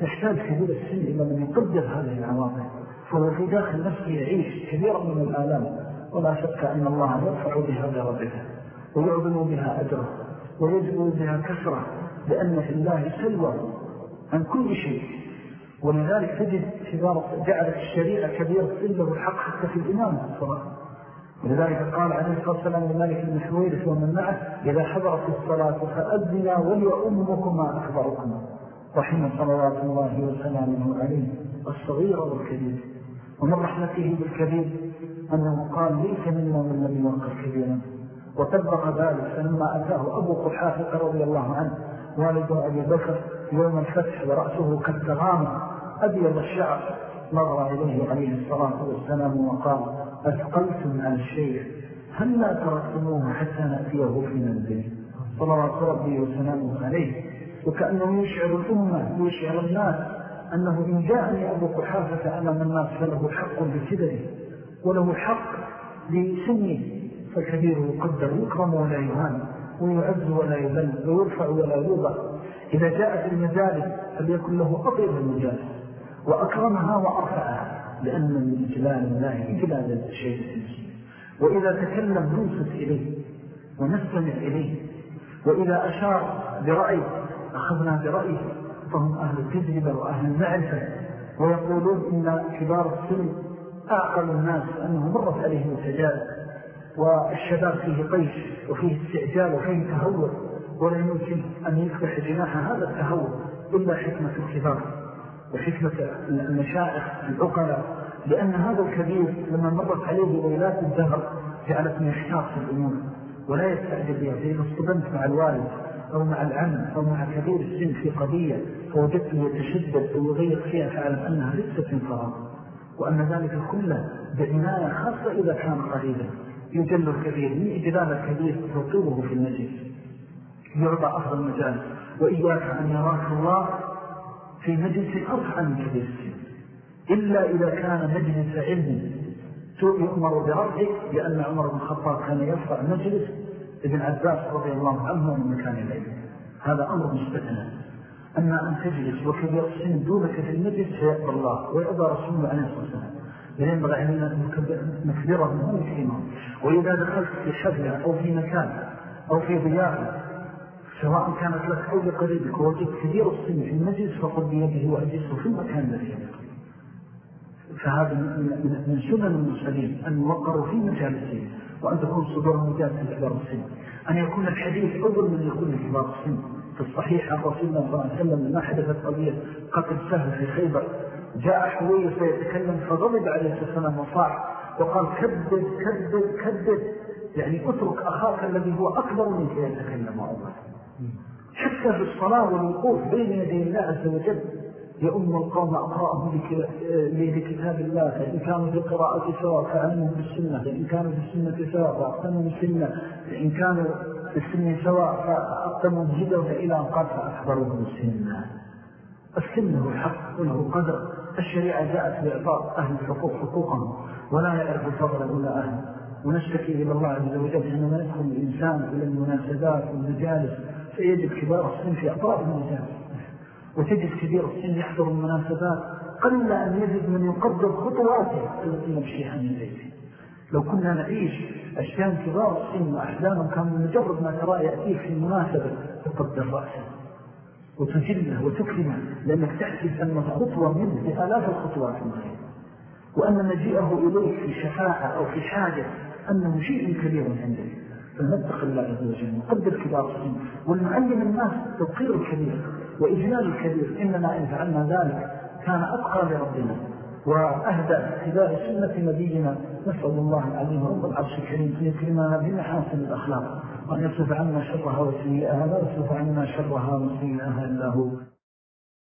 يحتاج كبير السن إلى من يقدر هذه العواطف فهو في داخل نفسه يعيش كثيرا من الآلام. ولا شك أن الله يرفع بها درجته ويعظم بها أجره ويجب بها كثرة لأن في الله سلوى عن كل شيء. ولذلك تجد جعلت الشريعة كبيرة له الحق حتى في الإمام الصلاة ولذلك قال عليه الصلاة والسلام لمالك حويرث ومن معه إذا حضرت الصلاة فأذنا وليؤمكم ما أخبركم. رحمه صلوات الله وسلامه عليه الصغير والكبير. ومن رحمته بالكبير أنه قال ليس منا من لم يوقف كبيرا. وطبق ذلك فلما أتاه أبو قحافة رضي الله عنه والد أبي بكر يوم الفتح ورأسه كالتغامر أبيض الشعر نظر إليه عليه الصلاة والسلام وقال أثقلتم على الشيخ هل لا تركتموه حتى نأتيه في منزله؟ صلوات ربي وسلامه عليه. وكأنه يشعر الأمة يشعر الناس أنه إن جاءني أبو قحافة أمام الناس فله حق بكبره وله حق لسنه فالكبير يقدر يكرم ولا يهان ويعز ولا يبل ويرفع ولا يوضع. إذا جاءت المجالس فليكن له أطيب المجالس وأكرمها وأرفعها. لأن من إجلال الله إجلال الشيء وإذا تكلم ننصت إليه ونستمع إليه وإذا أشار برأي أخذنا برأيه فهم أهل التجربة وأهل المعرفة ويقولون إن كبار السن أعقل الناس أنه مرت عليهم التجارب والشباب فيه طيش وفيه استعجال وفيه تهور ولا يمكن أن يفتح جناح هذا التهور إلا حكمة الكبار. وحكمة المشاعر العقلاء لأن هذا الكبير لما مرت عليه ويلات الدهر جعلتني يحتاط في الأمور ولا يستعجل بها فإذا اصطدمت مع الوالد أو مع العم أو مع كبير السن في قضية فوجدته يتشدد أو يغير فيها فعلم أنها لسه انفراد وأن ذلك كله بعناية خاصة إذا كان قريبا. يجل الكبير من إجلال الكبير تطوره في المجلس. يعطى أفضل المجال وإياك أن يراك الله في مجلس كبير السن. إلا إذا كان مجلس علم. يؤمر برفعه لأن عمر بن الخطاب كان يرفع مجلس. ابن عباس رضي الله عنه من مكان العلم هذا أمر مستثنى. أما أن تجلس وكبير السن دونك في المجلس فيقبل الله ويأبى رسوله عليه الصلاة والسلام. ينبغي أن نكبره من الكلمة وإذا دخلت في حفلة أو في مكان أو في ضيافة سواء كانت لك أو لقريبك ووجدت كبير السن في المجلس فقل بيده وأجلسه في المكان الذي يليق فهذا من سنن المسلمين أن يوقروا في مجالسين وأن تكون صدور مجالس لكبار السن أن يكون الحديث أول من يكون لكبار السن في الصحيح عن رسول الله صلى الله عليه وسلم ما حدثت قضية قتل سهل في خيبر جاء حوية فيتكلم فغضب عليه السلام وصاح وقال كذب كذب كذب. يعني اترك أخاك الذي هو أكبر منك يتكلم أولا حتى في الصلاة والوقوف بين يدي الله عز وجل يؤم القوم أقرأهم لكتاب الله فإن كانوا في القراءة سواء فعلمهم بالسنة فإن كانوا في السنة سواء فأقتموا بالسنة فإن كانوا في السنة سواء فأقتموا بجدوا إلى أن قال فأخبرهم السنة هو الحق وله قدر. الشريعة جاءت بإعطاء أهل الحقوق حقوقهم ولا يعرف الفضل إلا أهل. ونشتكي إلى الله عز وجل حينما يدخل الإنسان إلى المناسبات والمجالس. فيجد كبار السن في أطراف المجالس وتجد كبير السن يحضر المناسبات قل أن يجد من يقدر خطواته التي نمشيها من بيته لو كنا نعيش أشياء كبار السن وأحلامهم كان مجرد ما ترى يأتيه في المناسبة تقدر رأسه. وتجله وتكرمه لأنك تحسب أن الخطوة منه بآلاف الخطوات من غير وأن مجيئه إليك في شفاعة أو في حاجة أنه شيء كبير عندك. فنتق الله عز وجل نقدر كبار السن. ونعلم الناس توقير الكبير وإجلال الكبير. إننا إن فعلنا ذلك كان أبقى لربنا وأهدى اتباع سنة نبينا. نسأل الله العظيم رب العرش الكريم أن يكرمنا بمحاسن الأخلاق وأن يصف عنا شرها وسيئها. لا يصف عنا شرها وسيئها إلا هو.